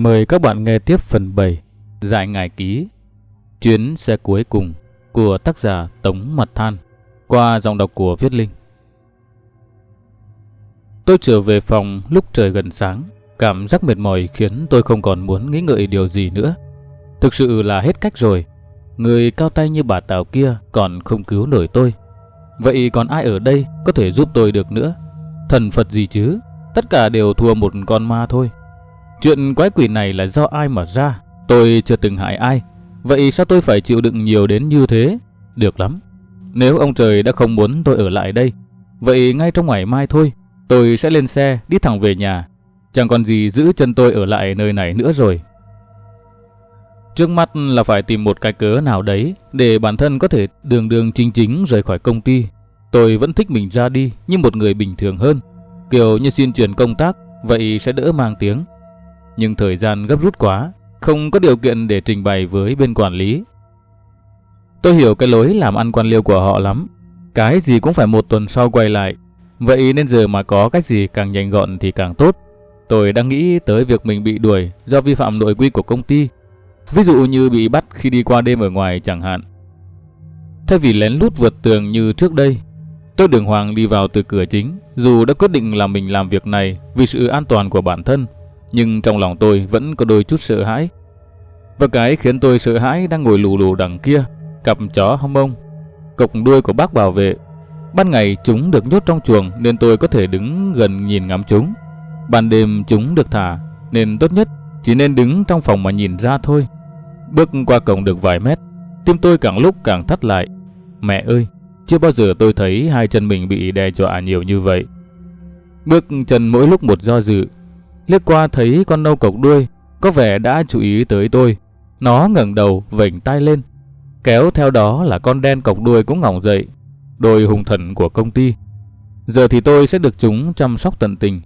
Mời các bạn nghe tiếp phần 7 Dại ngài ký, Chuyến xe cuối cùng của tác giả Tống Mật Than, qua dòng đọc của Viết Linh. Tôi trở về phòng lúc trời gần sáng. Cảm giác mệt mỏi khiến tôi không còn muốn nghĩ ngợi điều gì nữa. Thực sự là hết cách rồi. Người cao tay như bà Tào kia còn không cứu nổi tôi. Vậy còn ai ở đây có thể giúp tôi được nữa? Thần Phật gì chứ? Tất cả đều thua một con ma thôi. Chuyện quái quỷ này là do ai mà ra? Tôi chưa từng hại ai. Vậy sao tôi phải chịu đựng nhiều đến như thế? Được lắm. Nếu ông trời đã không muốn tôi ở lại đây, vậy ngay trong ngày mai thôi, tôi sẽ lên xe đi thẳng về nhà. Chẳng còn gì giữ chân tôi ở lại nơi này nữa rồi. Trước mắt là phải tìm một cái cớ nào đấy để bản thân có thể đường đường chính chính rời khỏi công ty. Tôi vẫn thích mình ra đi như một người bình thường hơn. Kiểu như xin chuyển công tác, vậy sẽ đỡ mang tiếng. Nhưng thời gian gấp rút quá, không có điều kiện để trình bày với bên quản lý. Tôi hiểu cái lối làm ăn quan liêu của họ lắm. Cái gì cũng phải một tuần sau quay lại. Vậy nên giờ mà có cách gì càng nhanh gọn thì càng tốt. Tôi đang nghĩ tới việc mình bị đuổi do vi phạm nội quy của công ty. Ví dụ như bị bắt khi đi qua đêm ở ngoài chẳng hạn. Thay vì lén lút vượt tường như trước đây, tôi đường hoàng đi vào từ cửa chính. Dù đã quyết định là mình làm việc này vì sự an toàn của bản thân, nhưng trong lòng tôi vẫn có đôi chút sợ hãi. Và cái khiến tôi sợ hãi đang ngồi lù lù đằng kia cặp chó hông bông, cộc đuôi của bác bảo vệ. Ban ngày chúng được nhốt trong chuồng nên tôi có thể đứng gần nhìn ngắm chúng. Ban đêm chúng được thả nên tốt nhất chỉ nên đứng trong phòng mà nhìn ra thôi. Bước qua cổng được vài mét, tim tôi càng lúc càng thắt lại. Mẹ ơi, chưa bao giờ tôi thấy hai chân mình bị đe dọa nhiều như vậy. Bước chân mỗi lúc một do dự, liếc qua thấy con nâu cộc đuôi có vẻ đã chú ý tới tôi. Nó ngẩng đầu vểnh tay lên, Kéo theo đó là con đen cọc đuôi cũng ngỏng dậy, đôi hùng thần của công ty. Giờ thì tôi sẽ được chúng chăm sóc tận tình.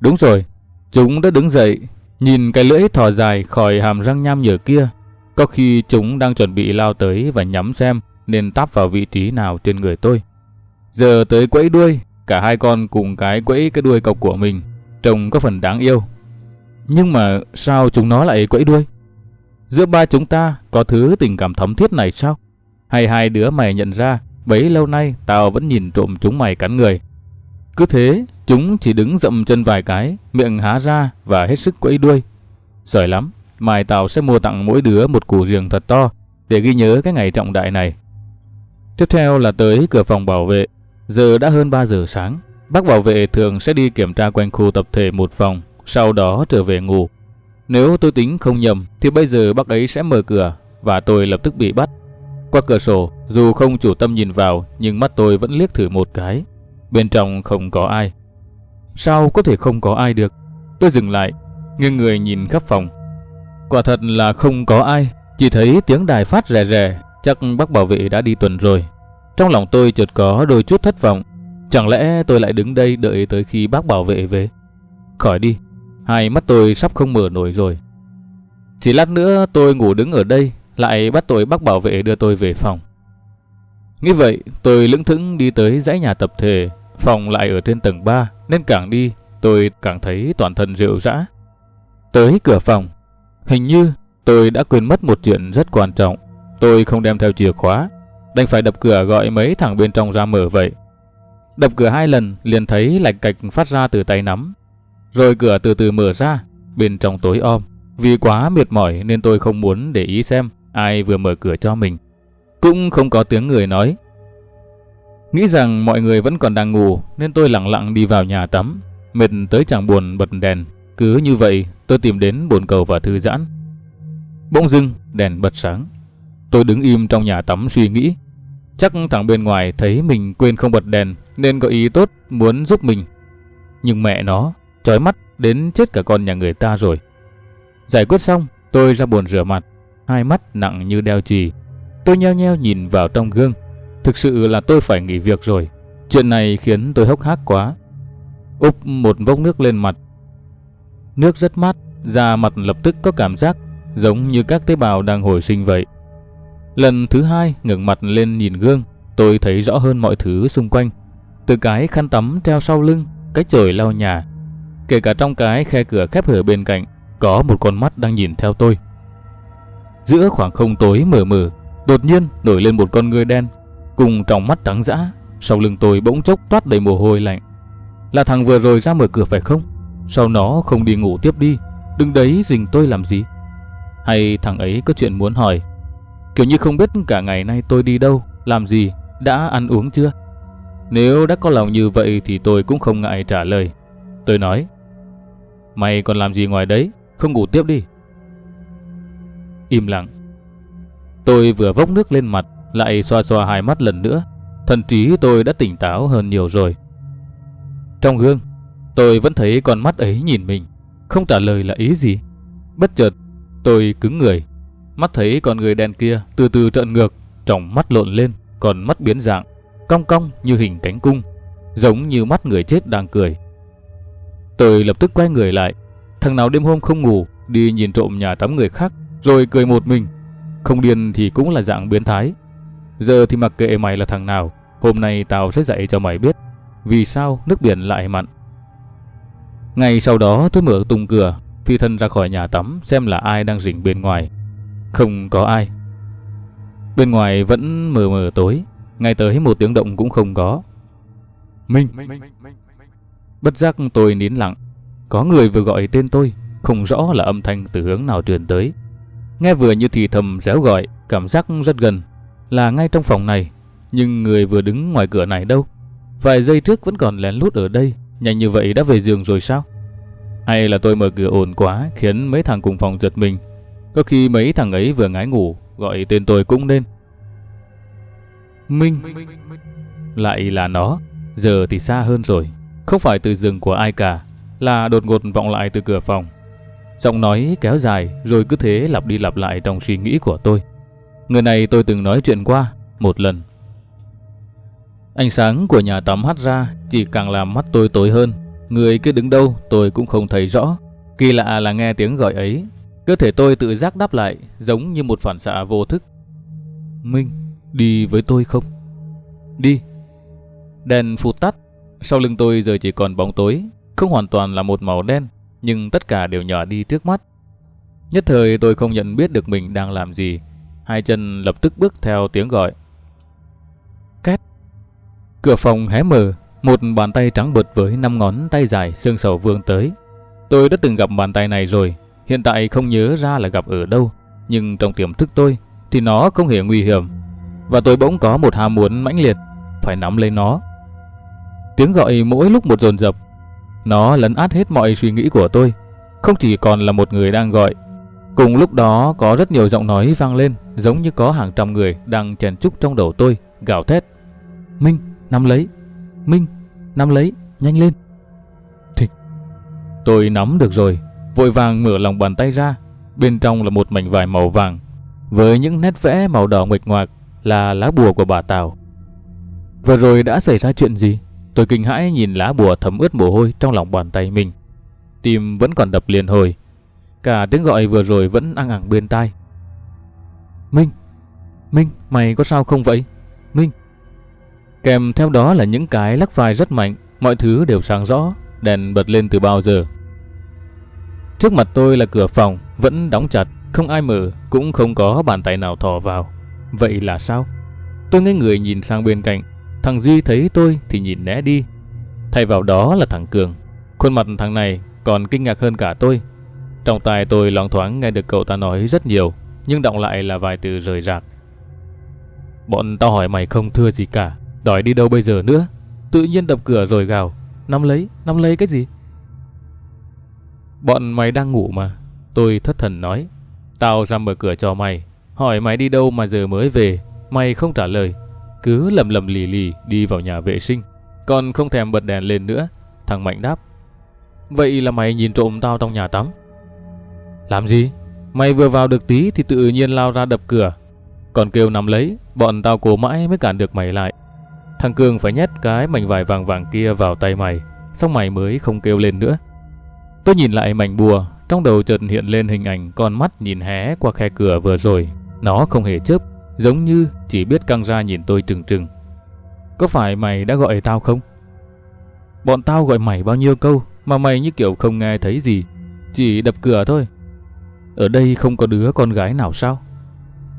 Đúng rồi, chúng đã đứng dậy, nhìn cái lưỡi thò dài khỏi hàm răng nham nhở kia. Có khi chúng đang chuẩn bị lao tới và nhắm xem nên táp vào vị trí nào trên người tôi. Giờ tới quẫy đuôi, cả hai con cùng cái quẫy cái đuôi cọc của mình, trông có phần đáng yêu. Nhưng mà sao chúng nó lại quẫy đuôi? Giữa ba chúng ta có thứ tình cảm thấm thiết này sao? Hay hai đứa mày nhận ra bấy lâu nay tao vẫn nhìn trộm chúng mày cắn người. Cứ thế, chúng chỉ đứng dậm chân vài cái, miệng há ra và hết sức quẫy đuôi. Giỏi lắm, mai tao sẽ mua tặng mỗi đứa một củ riềng thật to để ghi nhớ cái ngày trọng đại này. Tiếp theo là tới cửa phòng bảo vệ. Giờ đã hơn 3 giờ sáng. Bác bảo vệ thường sẽ đi kiểm tra quanh khu tập thể một phòng, sau đó trở về ngủ. Nếu tôi tính không nhầm thì bây giờ bác ấy sẽ mở cửa và tôi lập tức bị bắt. Qua cửa sổ, dù không chủ tâm nhìn vào nhưng mắt tôi vẫn liếc thử một cái. Bên trong không có ai. Sao có thể không có ai được? Tôi dừng lại, nghiêng người nhìn khắp phòng. Quả thật là không có ai, chỉ thấy tiếng đài phát rè rè, chắc bác bảo vệ đã đi tuần rồi. Trong lòng tôi chợt có đôi chút thất vọng. Chẳng lẽ tôi lại đứng đây đợi tới khi bác bảo vệ về? Khỏi đi, Hai mắt tôi sắp không mở nổi rồi. Chỉ lát nữa tôi ngủ đứng ở đây, lại bắt tôi bác bảo vệ đưa tôi về phòng. Nghĩ vậy, tôi lững thững đi tới dãy nhà tập thể, phòng lại ở trên tầng 3, nên càng đi, tôi càng thấy toàn thân rượu rã. Tới cửa phòng, hình như tôi đã quên mất một chuyện rất quan trọng. Tôi không đem theo chìa khóa, đành phải đập cửa gọi mấy thằng bên trong ra mở vậy. Đập cửa hai lần liền thấy lạch cạch phát ra từ tay nắm, rồi cửa từ từ mở ra, bên trong tối om. Vì quá mệt mỏi nên tôi không muốn để ý xem ai vừa mở cửa cho mình. Cũng không có tiếng người nói. Nghĩ rằng mọi người vẫn còn đang ngủ nên tôi lặng lặng đi vào nhà tắm. Mệt tới chẳng buồn bật đèn. Cứ như vậy tôi tìm đến bồn cầu và thư giãn. Bỗng dưng đèn bật sáng. Tôi đứng im trong nhà tắm suy nghĩ. Chắc thằng bên ngoài thấy mình quên không bật đèn nên có ý tốt muốn giúp mình. Nhưng mẹ nó chói mắt đến chết cả con nhà người ta rồi. Giải quyết xong, tôi ra bồn rửa mặt, hai mắt nặng như đeo chì. Tôi nheo nheo nhìn vào trong gương. Thực sự là tôi phải nghỉ việc rồi. Chuyện này khiến tôi hốc hác quá. Úp một vốc nước lên mặt. Nước rất mát, da mặt lập tức có cảm giác giống như các tế bào đang hồi sinh vậy. Lần thứ hai ngẩng mặt lên nhìn gương, tôi thấy rõ hơn mọi thứ xung quanh. Từ cái khăn tắm treo sau lưng, cái chổi lau nhà, Kể cả trong cái khe cửa khép hở bên cạnh, có một con mắt đang nhìn theo tôi. Giữa khoảng không tối mờ mờ, đột nhiên nổi lên một con người đen, cùng trong mắt trắng dã, sau lưng tôi bỗng chốc toát đầy mồ hôi lạnh. Là thằng vừa rồi ra mở cửa phải không? Sau nó không đi ngủ tiếp đi, đừng đấy dình tôi làm gì? Hay thằng ấy có chuyện muốn hỏi? Kiểu như không biết cả ngày nay tôi đi đâu, làm gì, đã ăn uống chưa? Nếu đã có lòng như vậy thì tôi cũng không ngại trả lời. Tôi nói, mày còn làm gì ngoài đấy, không ngủ tiếp đi. Im lặng. Tôi vừa vốc nước lên mặt, lại xoa xoa hai mắt lần nữa. Thần trí tôi đã tỉnh táo hơn nhiều rồi. Trong gương, tôi vẫn thấy con mắt ấy nhìn mình, không trả lời là ý gì. Bất chợt, tôi cứng người, mắt thấy con người đen kia từ từ trợn ngược, trong mắt lộn lên, còn mắt biến dạng, cong cong như hình cánh cung, giống như mắt người chết đang cười. Tôi lập tức quay người lại, thằng nào đêm hôm không ngủ đi nhìn trộm nhà tắm người khác, rồi cười một mình. Không điên thì cũng là dạng biến thái. Giờ thì mặc kệ mày là thằng nào, hôm nay tao sẽ dạy cho mày biết vì sao nước biển lại mặn. Ngày sau đó tôi mở tung cửa, phi thân ra khỏi nhà tắm xem là ai đang rình bên ngoài. Không có ai. Bên ngoài vẫn mờ mờ tối, ngay tới một tiếng động cũng không có. Minh! Bất giác tôi nín lặng. Có người vừa gọi tên tôi, không rõ là âm thanh từ hướng nào truyền tới. Nghe vừa như thì thầm réo gọi, cảm giác rất gần, là ngay trong phòng này. Nhưng người vừa đứng ngoài cửa này đâu? Vài giây trước vẫn còn lén lút ở đây, nhanh như vậy đã về giường rồi sao? Hay là tôi mở cửa ồn quá khiến mấy thằng cùng phòng giật mình? Có khi mấy thằng ấy vừa ngái ngủ, gọi tên tôi cũng nên. Minh. Lại là nó Giờ thì xa hơn rồi. Không phải từ giường của ai cả Là đột ngột vọng lại từ cửa phòng. Giọng nói kéo dài Rồi cứ thế lặp đi lặp lại trong suy nghĩ của tôi. Người này tôi từng nói chuyện qua Một lần. Ánh sáng của nhà tắm hắt ra Chỉ càng làm mắt tôi tối hơn. Người kia đứng đâu tôi cũng không thấy rõ. Kỳ lạ là nghe tiếng gọi ấy Cơ thể tôi tự giác đáp lại Giống như một phản xạ vô thức Minh Đi với tôi không? Đi. Đèn phụt tắt, sau lưng tôi giờ chỉ còn bóng tối, không hoàn toàn là một màu đen, nhưng tất cả đều nhỏ đi trước mắt. Nhất thời tôi không nhận biết được mình đang làm gì, hai chân lập tức bước theo tiếng gọi. Két. Cửa phòng hé mở, một bàn tay trắng bật với năm ngón tay dài xương sầu vương tới. Tôi đã từng gặp bàn tay này rồi, hiện tại không nhớ ra là gặp ở đâu, nhưng trong tiềm thức tôi thì nó không hề nguy hiểm và tôi bỗng có một ham muốn mãnh liệt phải nắm lấy nó. Tiếng gọi mỗi lúc một dồn dập, nó lấn át hết mọi suy nghĩ của tôi, không chỉ còn là một người đang gọi. Cùng lúc đó có rất nhiều giọng nói vang lên, giống như có hàng trăm người đang chèn chúc trong đầu tôi, gào thét. Minh, nắm lấy. Minh, nắm lấy, nhanh lên. Thịch. Tôi nắm được rồi, vội vàng mở lòng bàn tay ra. Bên trong là một mảnh vải màu vàng, với những nét vẽ màu đỏ nguệch ngoạc là lá bùa của bà Tào. Vừa rồi đã xảy ra chuyện gì? Tôi kinh hãi nhìn lá bùa thấm ướt mồ hôi trong lòng bàn tay mình. Tim vẫn còn đập liền hồi. Cả tiếng gọi vừa rồi vẫn ăn ẳng bên tai. Minh! Minh, mày có sao không vậy? Minh! Kèm theo đó là những cái lắc vai rất mạnh, mọi thứ đều sáng rõ, đèn bật lên từ bao giờ. Trước mặt tôi là cửa phòng, vẫn đóng chặt, không ai mở, cũng không có bàn tay nào thò vào. Vậy là sao? Tôi ngây người nhìn sang bên cạnh. Thằng Duy thấy tôi thì nhìn né đi. Thay vào đó là thằng Cường. Khuôn mặt thằng này còn kinh ngạc hơn cả tôi. Trong tai tôi loáng thoáng nghe được cậu ta nói rất nhiều, nhưng động lại là vài từ rời rạc. Bọn tao hỏi mày không thưa gì cả, đòi đi đâu bây giờ nữa? Tự nhiên đập cửa rồi gào, nắm lấy, nắm lấy cái gì? Bọn mày đang ngủ mà, tôi thất thần nói. Tao ra mở cửa cho mày, Hỏi mày đi đâu mà giờ mới về, mày không trả lời. Cứ lầm lầm lì lì đi vào nhà vệ sinh, còn không thèm bật đèn lên nữa. Thằng Mạnh đáp. Vậy là mày nhìn trộm tao trong nhà tắm. Làm gì? Mày vừa vào được tí thì tự nhiên lao ra đập cửa. Còn kêu nằm lấy, bọn tao cố mãi mới cản được mày lại. Thằng Cường phải nhét cái mảnh vải vàng vàng kia vào tay mày, xong mày mới không kêu lên nữa. Tôi nhìn lại mảnh bùa, trong đầu chợt hiện lên hình ảnh con mắt nhìn hé qua khe cửa vừa rồi. Nó không hề chớp, giống như chỉ biết căng ra nhìn tôi trừng trừng. Có phải mày đã gọi tao không? Bọn tao gọi mày bao nhiêu câu mà mày như kiểu không nghe thấy gì. Chỉ đập cửa thôi. Ở đây không có đứa con gái nào sao?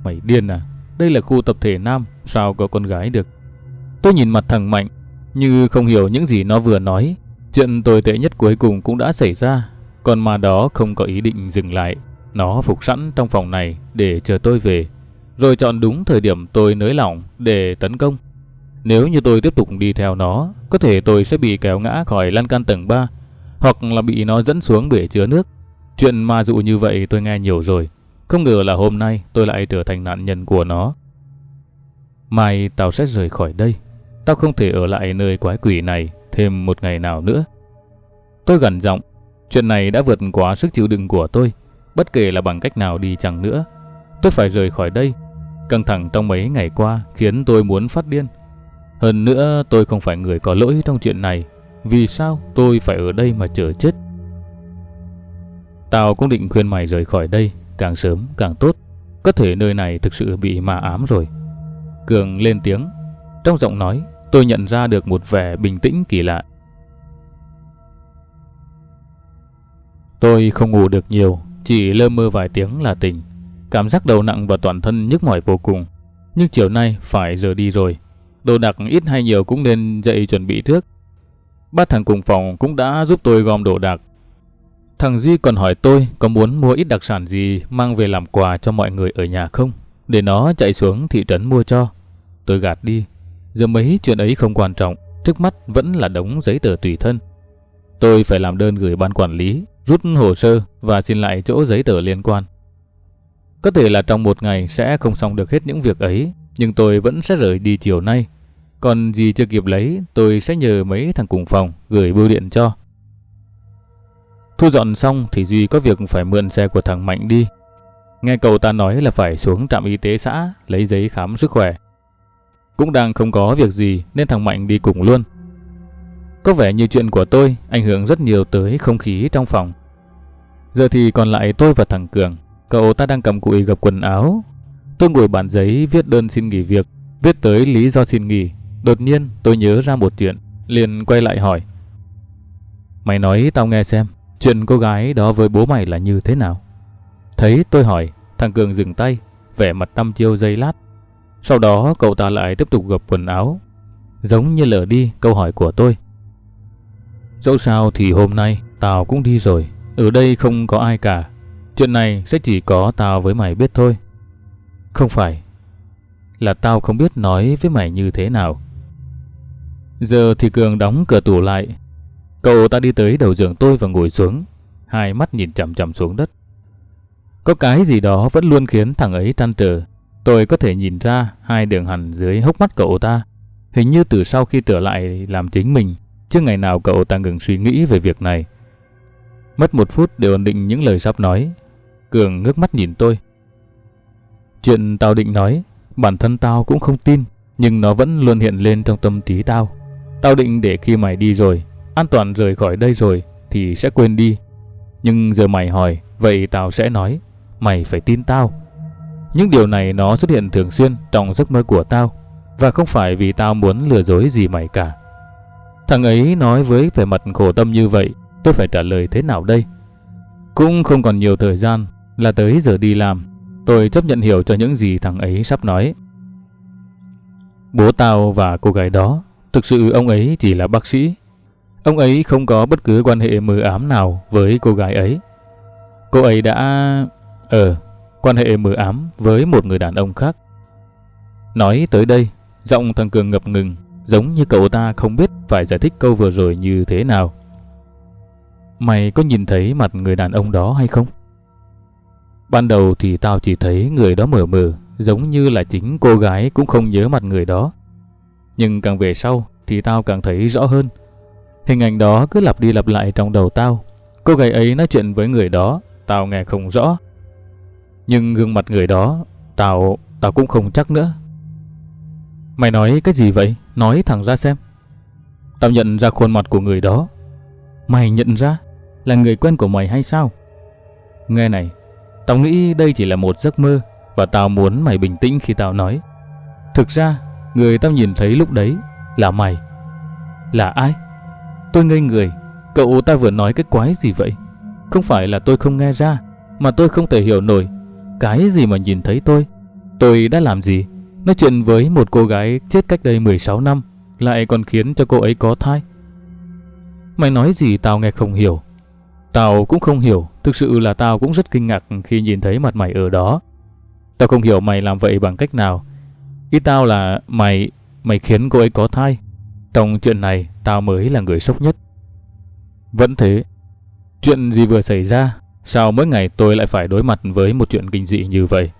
Mày điên à? Đây là khu tập thể nam, sao có con gái được? Tôi nhìn mặt thằng Mạnh, như không hiểu những gì nó vừa nói. Chuyện tồi tệ nhất cuối cùng cũng đã xảy ra, còn mà đó không có ý định dừng lại. Nó phục sẵn trong phòng này để chờ tôi về, rồi chọn đúng thời điểm tôi nới lỏng để tấn công. Nếu như tôi tiếp tục đi theo nó, có thể tôi sẽ bị kéo ngã khỏi lan can tầng 3, hoặc là bị nó dẫn xuống bể chứa nước. Chuyện ma dụ như vậy tôi nghe nhiều rồi. Không ngờ là hôm nay tôi lại trở thành nạn nhân của nó. Mai tao sẽ rời khỏi đây. Tao không thể ở lại nơi quái quỷ này thêm một ngày nào nữa. Tôi gần giọng, chuyện này đã vượt quá sức chịu đựng của tôi. Bất kể là bằng cách nào đi chăng nữa, tôi phải rời khỏi đây. Căng thẳng trong mấy ngày qua khiến tôi muốn phát điên. Hơn nữa tôi không phải người có lỗi trong chuyện này. Vì sao tôi phải ở đây mà chờ chết? Tao cũng định khuyên mày rời khỏi đây càng sớm càng tốt. Có thể nơi này thực sự bị ma ám rồi. Cường lên tiếng. Trong giọng nói, tôi nhận ra được một vẻ bình tĩnh kỳ lạ. Tôi không ngủ được nhiều, chỉ lơ mơ vài tiếng là tỉnh. Cảm giác đầu nặng và toàn thân nhức mỏi vô cùng. Nhưng chiều nay phải giờ đi rồi. Đồ đạc ít hay nhiều cũng nên dậy chuẩn bị trước. Ba thằng cùng phòng cũng đã giúp tôi gom đồ đạc. Thằng Duy còn hỏi tôi có muốn mua ít đặc sản gì mang về làm quà cho mọi người ở nhà không, để nó chạy xuống thị trấn mua cho. Tôi gạt đi, giờ mấy chuyện ấy không quan trọng, trước mắt vẫn là đống giấy tờ tùy thân. Tôi phải làm đơn gửi ban quản lý, rút hồ sơ và xin lại chỗ giấy tờ liên quan. Có thể là trong một ngày sẽ không xong được hết những việc ấy, nhưng tôi vẫn sẽ rời đi chiều nay. Còn gì chưa kịp lấy, tôi sẽ nhờ mấy thằng cùng phòng gửi bưu điện cho. Thu dọn xong thì Duy có việc phải mượn xe của thằng Mạnh đi. Nghe cậu ta nói là phải xuống trạm y tế xã lấy giấy khám sức khỏe. Cũng đang không có việc gì nên thằng Mạnh đi cùng luôn. Có vẻ như chuyện của tôi ảnh hưởng rất nhiều tới không khí trong phòng. Giờ thì còn lại tôi và thằng Cường. Cậu ta đang cầm cụi gập quần áo. Tôi ngồi bàn giấy viết đơn xin nghỉ việc, viết tới lý do xin nghỉ. Đột nhiên tôi nhớ ra một chuyện, liền quay lại hỏi. Mày nói tao nghe xem, chuyện cô gái đó với bố mày là như thế nào? Thấy tôi hỏi, thằng Cường dừng tay, vẻ mặt năm chiêu dây lát. Sau đó cậu ta lại tiếp tục gập quần áo, giống như lờ đi câu hỏi của tôi. Dẫu sao thì hôm nay tao cũng đi rồi, ở đây không có ai cả. Chuyện này sẽ chỉ có tao với mày biết thôi. Không phải, là tao không biết nói với mày như thế nào. Giờ thì Cường đóng cửa tủ lại. Cậu ta đi tới đầu giường tôi và ngồi xuống, hai mắt nhìn chằm chằm xuống đất. Có cái gì đó vẫn luôn khiến thằng ấy trăn trở. Tôi có thể nhìn ra hai đường hằn dưới hốc mắt cậu ta. Hình như từ sau khi trở lại làm chính mình, chứ ngày nào cậu ta ngừng suy nghĩ về việc này. Mất một phút để ổn định những lời sắp nói. Cường ngước mắt nhìn tôi. Chuyện tao định nói, bản thân tao cũng không tin, nhưng nó vẫn luôn hiện lên trong tâm trí tao. Tao định để khi mày đi rồi, an toàn rời khỏi đây rồi, thì sẽ quên đi. Nhưng giờ mày hỏi, vậy tao sẽ nói, mày phải tin tao. Những điều này nó xuất hiện thường xuyên trong giấc mơ của tao, và không phải vì tao muốn lừa dối gì mày cả. Thằng ấy nói với vẻ mặt khổ tâm như vậy, tôi phải trả lời thế nào đây? Cũng không còn nhiều thời gian, là tới giờ đi làm. Tôi chấp nhận hiểu cho những gì thằng ấy sắp nói. Bố tao và cô gái đó, thực sự ông ấy chỉ là bác sĩ. Ông ấy không có bất cứ quan hệ mờ ám nào với cô gái ấy. Cô ấy đã... Ờ, quan hệ mờ ám với một người đàn ông khác. Nói tới đây, giọng thằng Cường ngập ngừng, giống như cậu ta không biết phải giải thích câu vừa rồi như thế nào. Mày có nhìn thấy mặt người đàn ông đó hay không? Ban đầu thì tao chỉ thấy người đó mờ mờ, giống như là chính cô gái cũng không nhớ mặt người đó. Nhưng càng về sau thì tao càng thấy rõ hơn. Hình ảnh đó cứ lặp đi lặp lại trong đầu tao. Cô gái ấy nói chuyện với người đó, tao nghe không rõ. Nhưng gương mặt người đó, tao, tao cũng không chắc nữa. Mày nói cái gì vậy? Nói thẳng ra xem. Tao nhận ra khuôn mặt của người đó. Mày nhận ra là người quen của mày hay sao? Nghe này, tao nghĩ đây chỉ là một giấc mơ và tao muốn mày bình tĩnh khi tao nói. Thực ra, người tao nhìn thấy lúc đấy là mày. Là ai? Tôi ngây người, cậu ta vừa nói cái quái gì vậy? Không phải là tôi không nghe ra, mà tôi không thể hiểu nổi. Cái gì mà nhìn thấy tôi? Tôi đã làm gì? Nói chuyện với một cô gái chết cách đây 16 năm, lại còn khiến cho cô ấy có thai. Mày nói gì tao nghe không hiểu. Tao cũng không hiểu, thực sự là tao cũng rất kinh ngạc khi nhìn thấy mặt mày ở đó. Tao không hiểu mày làm vậy bằng cách nào. Ý tao là mày, mày khiến cô ấy có thai. Trong chuyện này, tao mới là người sốc nhất. Vẫn thế, chuyện gì vừa xảy ra, sao mỗi ngày tôi lại phải đối mặt với một chuyện kinh dị như vậy?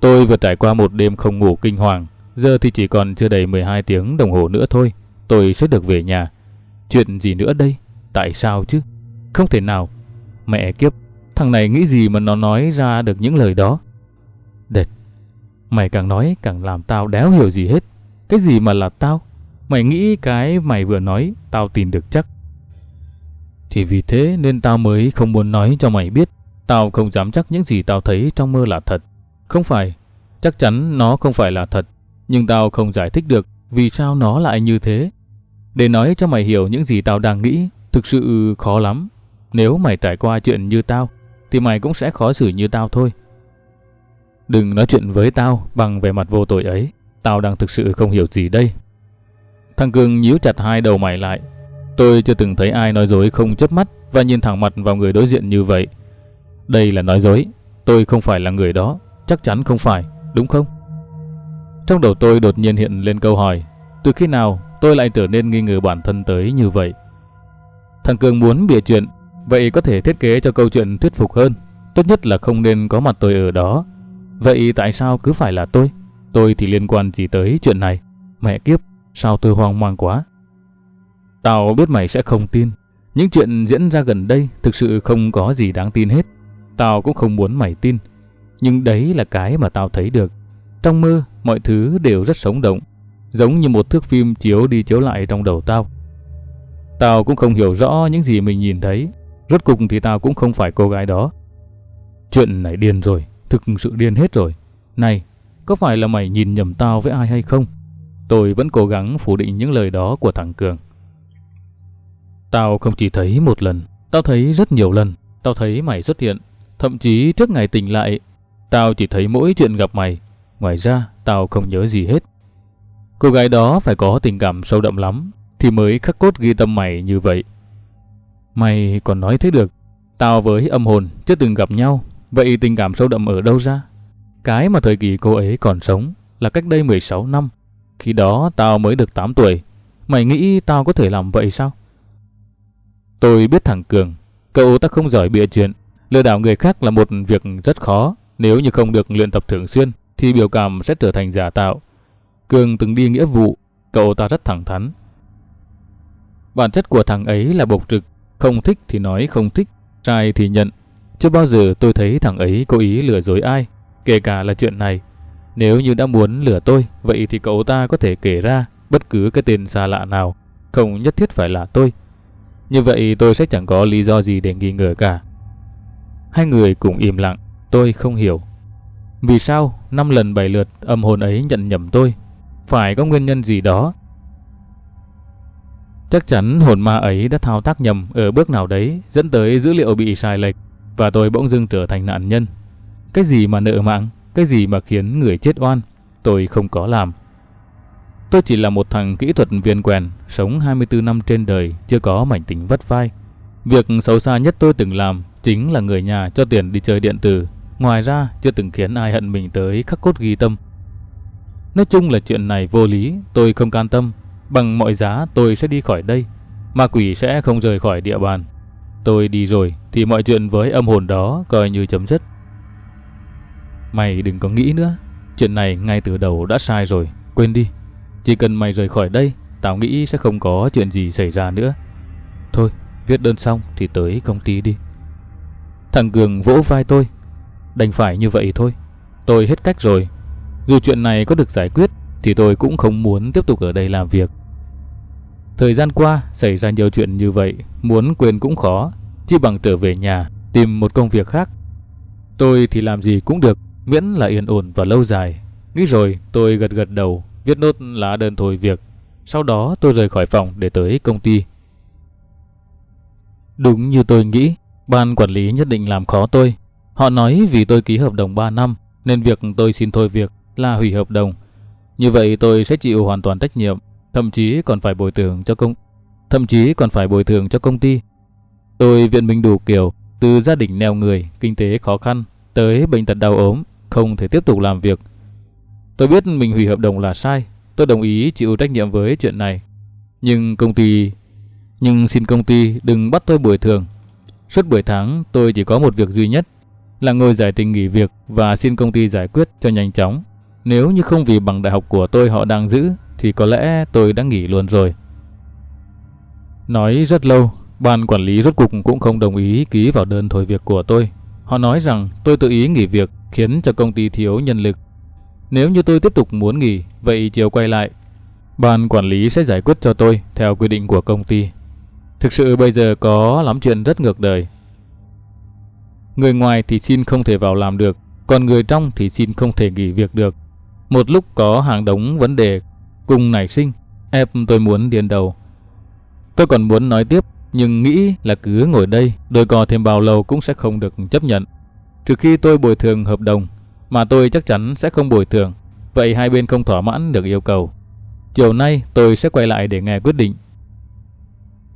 Tôi vừa trải qua một đêm không ngủ kinh hoàng, giờ thì chỉ còn chưa đầy 12 tiếng đồng hồ nữa thôi, tôi sẽ được về nhà. Chuyện gì nữa đây? Tại sao chứ? Không thể nào. Mẹ kiếp, thằng này nghĩ gì mà nó nói ra được những lời đó? Đệt, mày càng nói càng làm tao đéo hiểu gì hết. Cái gì mà là tao? Mày nghĩ cái mày vừa nói tao tin được chắc. Thì vì thế nên tao mới không muốn nói cho mày biết. Tao không dám chắc những gì tao thấy trong mơ là thật. Không phải, chắc chắn nó không phải là thật. Nhưng tao không giải thích được vì sao nó lại như thế. Để nói cho mày hiểu những gì tao đang nghĩ, thực sự khó lắm. Nếu mày trải qua chuyện như tao, thì mày cũng sẽ khó xử như tao thôi. Đừng nói chuyện với tao bằng vẻ mặt vô tội ấy. Tao đang thực sự không hiểu gì đây. Thằng Cường nhíu chặt hai đầu mày lại. Tôi chưa từng thấy ai nói dối không chớp mắt và nhìn thẳng mặt vào người đối diện như vậy. Đây là nói dối. Tôi không phải là người đó. Chắc chắn không phải, đúng không? Trong đầu tôi đột nhiên hiện lên câu hỏi. Từ khi nào tôi lại trở nên nghi ngờ bản thân tới như vậy? Thằng Cường muốn bịa chuyện, vậy có thể thiết kế cho câu chuyện thuyết phục hơn. Tốt nhất là không nên có mặt tôi ở đó. Vậy tại sao cứ phải là tôi? Tôi thì liên quan gì tới chuyện này? Mẹ kiếp, sao tôi hoang mang quá? Tao biết mày sẽ không tin. Những chuyện diễn ra gần đây thực sự không có gì đáng tin hết. Tao cũng không muốn mày tin. Nhưng đấy là cái mà tao thấy được. Trong mơ, mọi thứ đều rất sống động. Giống như một thước phim chiếu đi chiếu lại trong đầu tao. Tao cũng không hiểu rõ những gì mình nhìn thấy. Rốt cục thì tao cũng không phải cô gái đó. Chuyện này điên rồi, thực sự điên hết rồi. Này, có phải là mày nhìn nhầm tao với ai hay không? Tôi vẫn cố gắng phủ định những lời đó của thằng Cường. Tao không chỉ thấy một lần, tao thấy rất nhiều lần. Tao thấy mày xuất hiện, thậm chí trước ngày tỉnh lại, tao chỉ thấy mỗi chuyện gặp mày. Ngoài ra, tao không nhớ gì hết. Cô gái đó phải có tình cảm sâu đậm lắm, thì mới khắc cốt ghi tâm mày như vậy. Mày còn nói thế được, tao với âm hồn chưa từng gặp nhau, vậy tình cảm sâu đậm ở đâu ra? Cái mà thời kỳ cô ấy còn sống là cách đây 16 năm. Khi đó tao mới được 8 tuổi. Mày nghĩ tao có thể làm vậy sao? Tôi biết thằng Cường, cậu ta không giỏi bịa chuyện. Lừa đảo người khác là một việc rất khó. Nếu như không được luyện tập thường xuyên, thì biểu cảm sẽ trở thành giả tạo. Cường từng đi nghĩa vụ, cậu ta rất thẳng thắn. Bản chất của thằng ấy là bộc trực, không thích thì nói không thích, sai thì nhận. Chưa bao giờ tôi thấy thằng ấy cố ý lừa dối ai, kể cả là chuyện này. Nếu như đã muốn lừa tôi, vậy thì cậu ta có thể kể ra bất cứ cái tên xa lạ nào, không nhất thiết phải là tôi. Như vậy tôi sẽ chẳng có lý do gì để nghi ngờ cả. Hai người cùng im lặng, tôi không hiểu. Vì sao năm lần bảy lượt âm hồn ấy nhận nhầm tôi? Phải có nguyên nhân gì đó? Chắc chắn hồn ma ấy đã thao tác nhầm ở bước nào đấy dẫn tới dữ liệu bị sai lệch và tôi bỗng dưng trở thành nạn nhân. Cái gì mà nợ mạng, cái gì mà khiến người chết oan, tôi không có làm. Tôi chỉ là một thằng kỹ thuật viên quèn, sống 24 năm trên đời, chưa có mảnh tình vất vai. Việc xấu xa nhất tôi từng làm chính là người nhà cho tiền đi chơi điện tử. Ngoài ra, chưa từng khiến ai hận mình tới khắc cốt ghi tâm. Nói chung là chuyện này vô lý, tôi không can tâm. Bằng mọi giá tôi sẽ đi khỏi đây. Ma quỷ sẽ không rời khỏi địa bàn. Tôi đi rồi thì mọi chuyện với âm hồn đó coi như chấm dứt. Mày đừng có nghĩ nữa. Chuyện này ngay từ đầu đã sai rồi. Quên đi. Chỉ cần mày rời khỏi đây, tao nghĩ sẽ không có chuyện gì xảy ra nữa. Thôi, viết đơn xong thì tới công ty đi. Thằng Cường vỗ vai tôi. Đành phải như vậy thôi. Tôi hết cách rồi. Dù chuyện này có được giải quyết thì tôi cũng không muốn tiếp tục ở đây làm việc. Thời gian qua xảy ra nhiều chuyện như vậy, muốn quên cũng khó, chỉ bằng trở về nhà tìm một công việc khác. Tôi thì làm gì cũng được, miễn là yên ổn và lâu dài. Nghĩ rồi, tôi gật gật đầu, viết nốt lá đơn thôi việc. Sau đó tôi rời khỏi phòng để tới công ty. Đúng như tôi nghĩ, Ban quản lý nhất định làm khó tôi. Họ nói vì tôi ký hợp đồng 3 năm nên việc tôi xin thôi việc là hủy hợp đồng. Như vậy tôi sẽ chịu hoàn toàn trách nhiệm, thậm chí còn phải bồi thường cho công thậm chí còn phải bồi thường cho công ty. Tôi viện mình đủ kiểu, từ gia đình neo người, kinh tế khó khăn, tới bệnh tật đau ốm, không thể tiếp tục làm việc. Tôi biết mình hủy hợp đồng là sai, tôi đồng ý chịu trách nhiệm với chuyện này. Nhưng công ty... Nhưng xin công ty đừng bắt tôi bồi thường. Suốt buổi tháng tôi chỉ có một việc duy nhất là ngồi giải trình nghỉ việc và xin công ty giải quyết cho nhanh chóng. Nếu như không vì bằng đại học của tôi họ đang giữ thì có lẽ tôi đã nghỉ luôn rồi. Nói rất lâu, ban quản lý rốt cục cũng không đồng ý ký vào đơn thôi việc của tôi. Họ nói rằng tôi tự ý nghỉ việc khiến cho công ty thiếu nhân lực. Nếu như tôi tiếp tục muốn nghỉ, vậy chiều quay lại, ban quản lý sẽ giải quyết cho tôi theo quy định của công ty. Thực sự bây giờ có lắm chuyện rất ngược đời. Người ngoài thì xin không thể vào làm được, còn người trong thì xin không thể nghỉ việc được. Một lúc có hàng đống vấn đề cùng nảy sinh, ép tôi muốn điên đầu. Tôi còn muốn nói tiếp, nhưng nghĩ là cứ ngồi đây, đôi cò thêm bao lâu cũng sẽ không được chấp nhận. Trừ khi tôi bồi thường hợp đồng, mà tôi chắc chắn sẽ không bồi thường. Vậy hai bên không thỏa mãn được yêu cầu. Chiều nay tôi sẽ quay lại để nghe quyết định.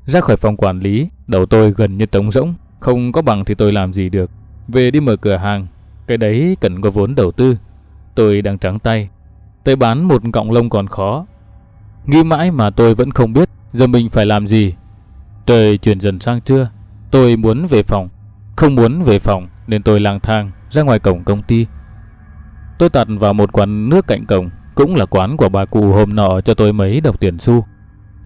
Ra khỏi phòng quản lý, đầu tôi gần như trống rỗng, không có bằng thì tôi làm gì được. Về đi mở cửa hàng, cái đấy cần có vốn đầu tư. Tôi đang trắng tay. Tôi bán một cọng lông còn khó. Nghĩ mãi mà tôi vẫn không biết giờ mình phải làm gì. Trời chuyển dần sang trưa. Tôi muốn về phòng. Không muốn về phòng nên tôi lang thang ra ngoài cổng công ty. Tôi tạt vào một quán nước cạnh cổng, cũng là quán của bà cụ hôm nọ cho tôi mấy đồng tiền xu.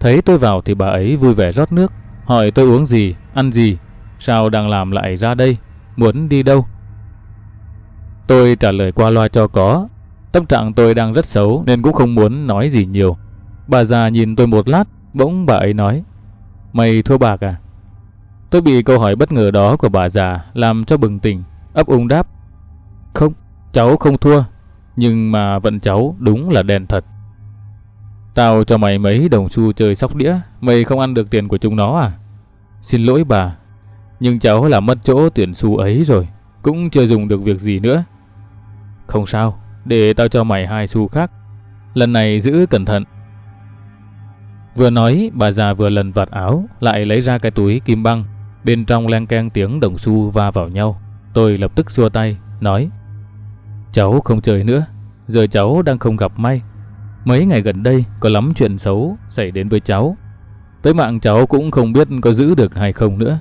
Thấy tôi vào thì bà ấy vui vẻ rót nước, hỏi tôi uống gì, ăn gì, sao đang làm lại ra đây, muốn đi đâu. Tôi trả lời qua loa cho có, tâm trạng tôi đang rất xấu nên cũng không muốn nói gì nhiều. Bà già nhìn tôi một lát, bỗng bà ấy nói, mày thua bạc à? Tôi bị câu hỏi bất ngờ đó của bà già làm cho bừng tỉnh, ấp úng đáp. Không, cháu không thua, nhưng mà vận cháu đúng là đèn thật. Tao cho mày mấy đồng xu chơi sóc đĩa, mày không ăn được tiền của chúng nó à? Xin lỗi bà, nhưng cháu là mất chỗ tiền xu ấy rồi, cũng chưa dùng được việc gì nữa. Không sao, để tao cho mày hai xu khác. Lần này giữ cẩn thận. Vừa nói, bà già vừa lần vạt áo, lại lấy ra cái túi kim băng. Bên trong len keng tiếng đồng xu va vào nhau. Tôi lập tức xua tay, nói Cháu không chơi nữa, giờ cháu đang không gặp may. Mấy ngày gần đây có lắm chuyện xấu xảy đến với cháu. Tới mạng cháu cũng không biết có giữ được hay không nữa.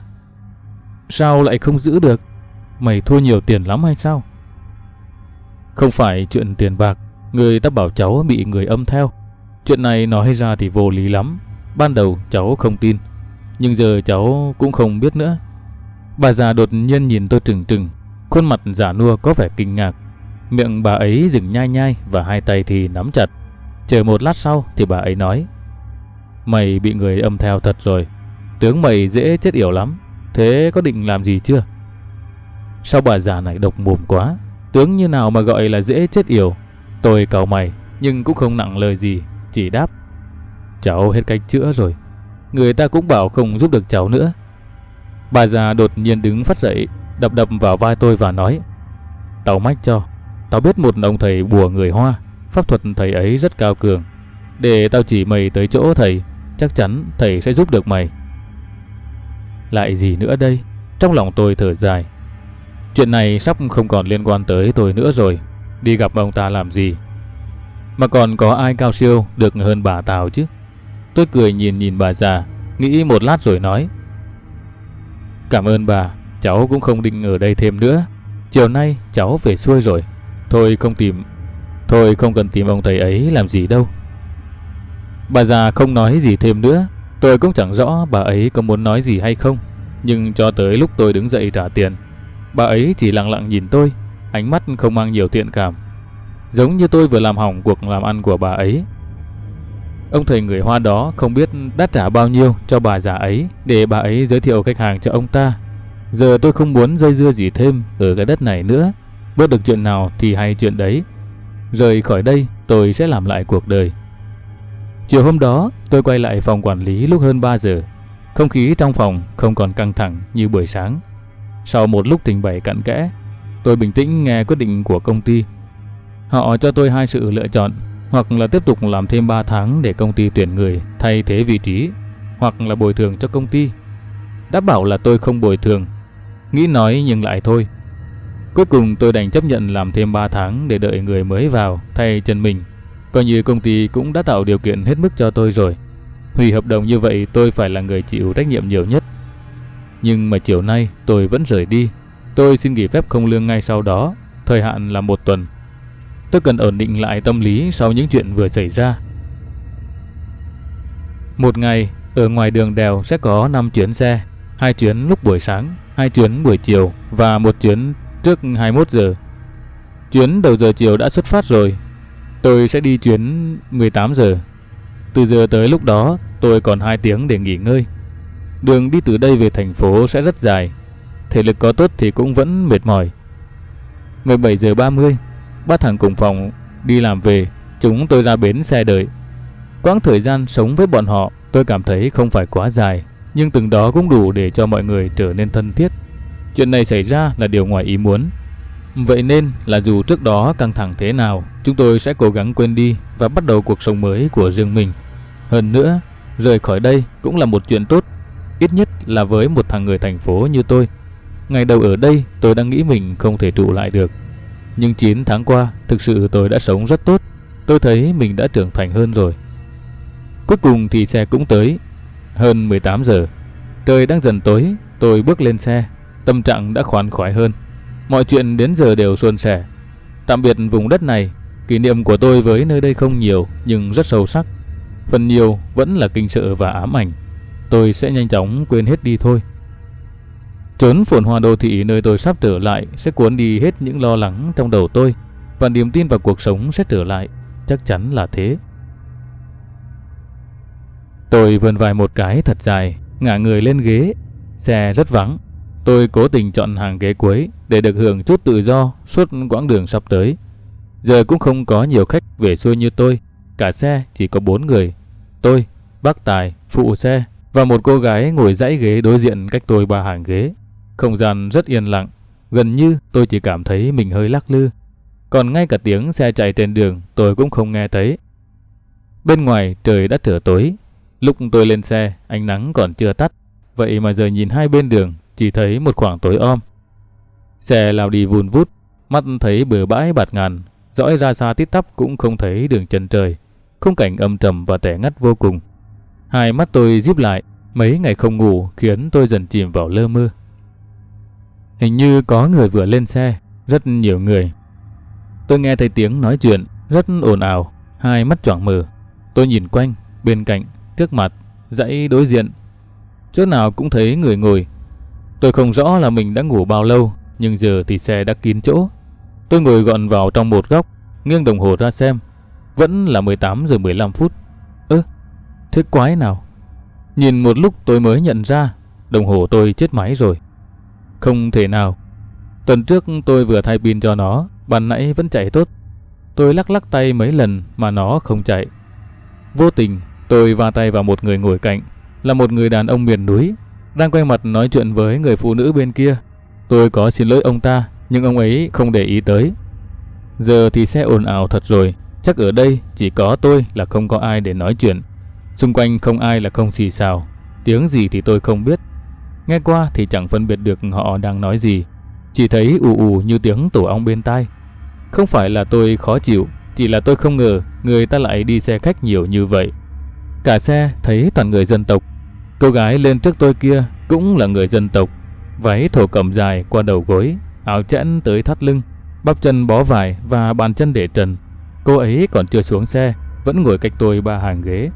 Sao lại không giữ được? Mày thua nhiều tiền lắm hay sao? Không phải chuyện tiền bạc, người ta bảo cháu bị người âm theo. Chuyện này nói ra thì vô lý lắm. Ban đầu cháu không tin, nhưng giờ cháu cũng không biết nữa. Bà già đột nhiên nhìn tôi trừng trừng, khuôn mặt giả nua có vẻ kinh ngạc. Miệng bà ấy dừng nhai nhai và hai tay thì nắm chặt. Chờ một lát sau thì bà ấy nói, Mày bị người âm theo thật rồi. Tướng mày dễ chết yểu lắm. Thế có định làm gì chưa? Sao bà già này độc mồm quá? Tướng như nào mà gọi là dễ chết yểu? Tôi cầu mày, Nhưng cũng không nặng lời gì, Chỉ đáp, Cháu hết cách chữa rồi. Người ta cũng bảo không giúp được cháu nữa. Bà già đột nhiên đứng phát dậy, Đập đập vào vai tôi và nói, Tao mách cho. Tao biết một ông thầy bùa người Hoa. Pháp thuật thầy ấy rất cao cường. Để tao chỉ mày tới chỗ thầy, Chắc chắn thầy sẽ giúp được mày. Lại gì nữa đây? Trong lòng tôi thở dài. Chuyện này sắp không còn liên quan tới tôi nữa rồi. Đi gặp ông ta làm gì? Mà còn có ai cao siêu Được hơn bà Tào chứ? Tôi cười nhìn nhìn bà già, Nghĩ một lát rồi nói. Cảm ơn bà, Cháu cũng không định ở đây thêm nữa. Chiều nay cháu về xuôi rồi. Thôi không tìm Thôi không cần tìm ông thầy ấy làm gì đâu. Bà già không nói gì thêm nữa. Tôi cũng chẳng rõ bà ấy có muốn nói gì hay không. Nhưng cho tới lúc tôi đứng dậy trả tiền, Bà ấy chỉ lặng lặng nhìn tôi, Ánh mắt không mang nhiều thiện cảm. Giống như tôi vừa làm hỏng cuộc làm ăn của bà ấy. Ông thầy người Hoa đó không biết đã trả bao nhiêu cho bà già ấy Để bà ấy giới thiệu khách hàng cho ông ta. Giờ tôi không muốn dây dưa gì thêm ở cái đất này nữa. Bớt được chuyện nào thì hay chuyện đấy. Rời khỏi đây, tôi sẽ làm lại cuộc đời. Chiều hôm đó, tôi quay lại phòng quản lý lúc hơn 3 giờ. Không khí trong phòng không còn căng thẳng như buổi sáng. Sau một lúc trình bày cặn kẽ, tôi bình tĩnh nghe quyết định của công ty. Họ cho tôi hai sự lựa chọn, hoặc là tiếp tục làm thêm 3 tháng để công ty tuyển người thay thế vị trí, hoặc là bồi thường cho công ty. Đã bảo là tôi không bồi thường, nghĩ nói nhưng lại thôi. Cuối cùng tôi đành chấp nhận làm thêm 3 tháng để đợi người mới vào thay chân mình. Coi như công ty cũng đã tạo điều kiện hết mức cho tôi rồi. Hủy hợp đồng như vậy tôi phải là người chịu trách nhiệm nhiều nhất. Nhưng mà chiều nay tôi vẫn rời đi. Tôi xin nghỉ phép không lương ngay sau đó, thời hạn là một tuần. Tôi cần ổn định lại tâm lý sau những chuyện vừa xảy ra. Một ngày, ở ngoài đường đèo sẽ có 5 chuyến xe, hai chuyến lúc buổi sáng, hai chuyến buổi chiều và một chuyến trước 21 giờ. Chuyến đầu giờ chiều đã xuất phát rồi. Tôi sẽ đi chuyến 18 giờ. Từ giờ tới lúc đó, tôi còn 2 tiếng để nghỉ ngơi. Đường đi từ đây về thành phố sẽ rất dài. Thể lực có tốt thì cũng vẫn mệt mỏi. 17 giờ 30, ba thằng cùng phòng đi làm về, chúng tôi ra bến xe đợi. Quãng thời gian sống với bọn họ tôi cảm thấy không phải quá dài, nhưng từng đó cũng đủ để cho mọi người trở nên thân thiết. Chuyện này xảy ra là điều ngoài ý muốn. Vậy nên là dù trước đó căng thẳng thế nào, chúng tôi sẽ cố gắng quên đi và bắt đầu cuộc sống mới của riêng mình. Hơn nữa, rời khỏi đây cũng là một chuyện tốt, ít nhất là với một thằng người thành phố như tôi. Ngày đầu ở đây, tôi đang nghĩ mình không thể trụ lại được. Nhưng 9 tháng qua, thực sự tôi đã sống rất tốt. Tôi thấy mình đã trưởng thành hơn rồi. Cuối cùng thì xe cũng tới. Hơn 18 giờ. Trời đang dần tối, tôi bước lên xe. Tâm trạng đã khoan khoái hơn. Mọi chuyện đến giờ đều suôn sẻ. Tạm biệt vùng đất này, kỷ niệm của tôi với nơi đây không nhiều nhưng rất sâu sắc. Phần nhiều vẫn là kinh sợ và ám ảnh. Tôi sẽ nhanh chóng quên hết đi thôi. Trốn phồn hoa đô thị nơi tôi sắp trở lại sẽ cuốn đi hết những lo lắng trong đầu tôi và niềm tin vào cuộc sống sẽ trở lại, chắc chắn là thế. Tôi vươn vai một cái thật dài, ngả người lên ghế. Xe rất vắng. Tôi cố tình chọn hàng ghế cuối để được hưởng chút tự do suốt quãng đường sắp tới. Giờ cũng không có nhiều khách về xuôi như tôi. Cả xe chỉ có bốn người. Tôi, bác Tài, phụ xe và một cô gái ngồi dãy ghế đối diện cách tôi ba hàng ghế. Không gian rất yên lặng, gần như tôi chỉ cảm thấy mình hơi lắc lư. Còn ngay cả tiếng xe chạy trên đường tôi cũng không nghe thấy. Bên ngoài trời đã trở tối. Lúc tôi lên xe, ánh nắng còn chưa tắt. Vậy mà giờ nhìn hai bên đường, chỉ thấy một khoảng tối om. Xe lao đi vùn vút, mắt thấy bờ bãi bạt ngàn, dõi ra xa tít tắp cũng không thấy đường chân trời. Khung cảnh âm trầm và tẻ ngắt vô cùng. Hai mắt tôi díp lại, mấy ngày không ngủ khiến tôi dần chìm vào lơ mơ. Hình như có người vừa lên xe, rất nhiều người. Tôi nghe thấy tiếng nói chuyện, rất ồn ào, hai mắt choảng mờ. Tôi nhìn quanh, bên cạnh, trước mặt, dãy đối diện. Chỗ nào cũng thấy người ngồi. Tôi không rõ là mình đã ngủ bao lâu, nhưng giờ thì xe đã kín chỗ. Tôi ngồi gọn vào trong một góc, nghiêng đồng hồ ra xem. Vẫn là 18 giờ 15 phút. Ơ, thế quái nào? Nhìn một lúc tôi mới nhận ra, đồng hồ tôi chết máy rồi. Không thể nào. Tuần trước tôi vừa thay pin cho nó, ban nãy vẫn chạy tốt. Tôi lắc lắc tay mấy lần mà nó không chạy. Vô tình, tôi va tay vào một người ngồi cạnh, là một người đàn ông miền núi, đang quay mặt nói chuyện với người phụ nữ bên kia. Tôi có xin lỗi ông ta, nhưng ông ấy không để ý tới. Giờ thì xe ồn ào thật rồi, chắc ở đây chỉ có tôi là không có ai để nói chuyện. Xung quanh không ai là không xì xào, tiếng gì thì tôi không biết. Nghe qua thì chẳng phân biệt được họ đang nói gì, chỉ thấy ù ù như tiếng tổ ong bên tai. Không phải là tôi khó chịu, chỉ là tôi không ngờ người ta lại đi xe khách nhiều như vậy. Cả xe thấy toàn người dân tộc. Cô gái lên trước tôi kia cũng là người dân tộc, váy thổ cẩm dài qua đầu gối, áo chẽn tới thắt lưng, bắp chân bó vải và bàn chân để trần. Cô ấy còn chưa xuống xe, vẫn ngồi cách tôi ba hàng ghế.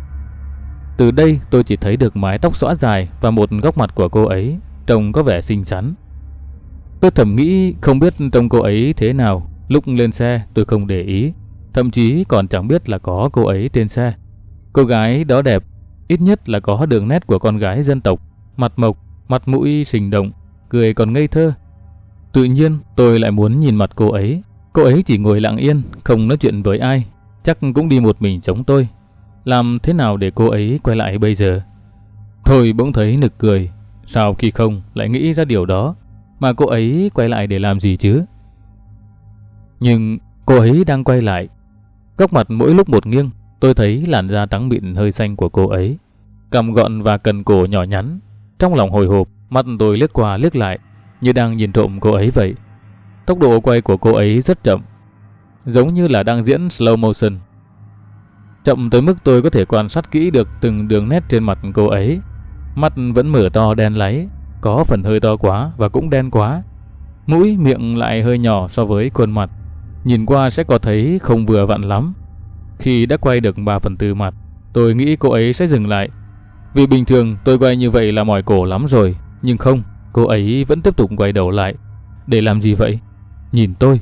Từ đây tôi chỉ thấy được mái tóc xõa dài và một góc mặt của cô ấy, trông có vẻ xinh xắn. Tôi thầm nghĩ không biết trông cô ấy thế nào, lúc lên xe tôi không để ý, thậm chí còn chẳng biết là có cô ấy trên xe. Cô gái đó đẹp, ít nhất là có đường nét của con gái dân tộc, mặt mộc, mặt mũi sinh động, cười còn ngây thơ. Tự nhiên tôi lại muốn nhìn mặt cô ấy. Cô ấy chỉ ngồi lặng yên, không nói chuyện với ai, chắc cũng đi một mình chống tôi. Làm thế nào để cô ấy quay lại bây giờ? Thôi bỗng thấy nực cười. Sao khi không lại nghĩ ra điều đó? Mà cô ấy quay lại để làm gì chứ? Nhưng cô ấy đang quay lại. Góc mặt mỗi lúc một nghiêng, tôi thấy làn da trắng mịn hơi xanh của cô ấy. Cầm gọn và cần cổ nhỏ nhắn. Trong lòng hồi hộp, mắt tôi liếc qua liếc lại, như đang nhìn trộm cô ấy vậy. Tốc độ quay của cô ấy rất chậm, giống như là đang diễn slow motion. Chậm tới mức tôi có thể quan sát kỹ được từng đường nét trên mặt cô ấy. Mắt vẫn mở to đen láy, có phần hơi to quá và cũng đen quá. Mũi miệng lại hơi nhỏ so với khuôn mặt. Nhìn qua sẽ có thấy không vừa vặn lắm. Khi đã quay được 3 phần tư mặt, tôi nghĩ cô ấy sẽ dừng lại. Vì bình thường tôi quay như vậy là mỏi cổ lắm rồi, nhưng không, cô ấy vẫn tiếp tục quay đầu lại. Để làm gì vậy? Nhìn tôi.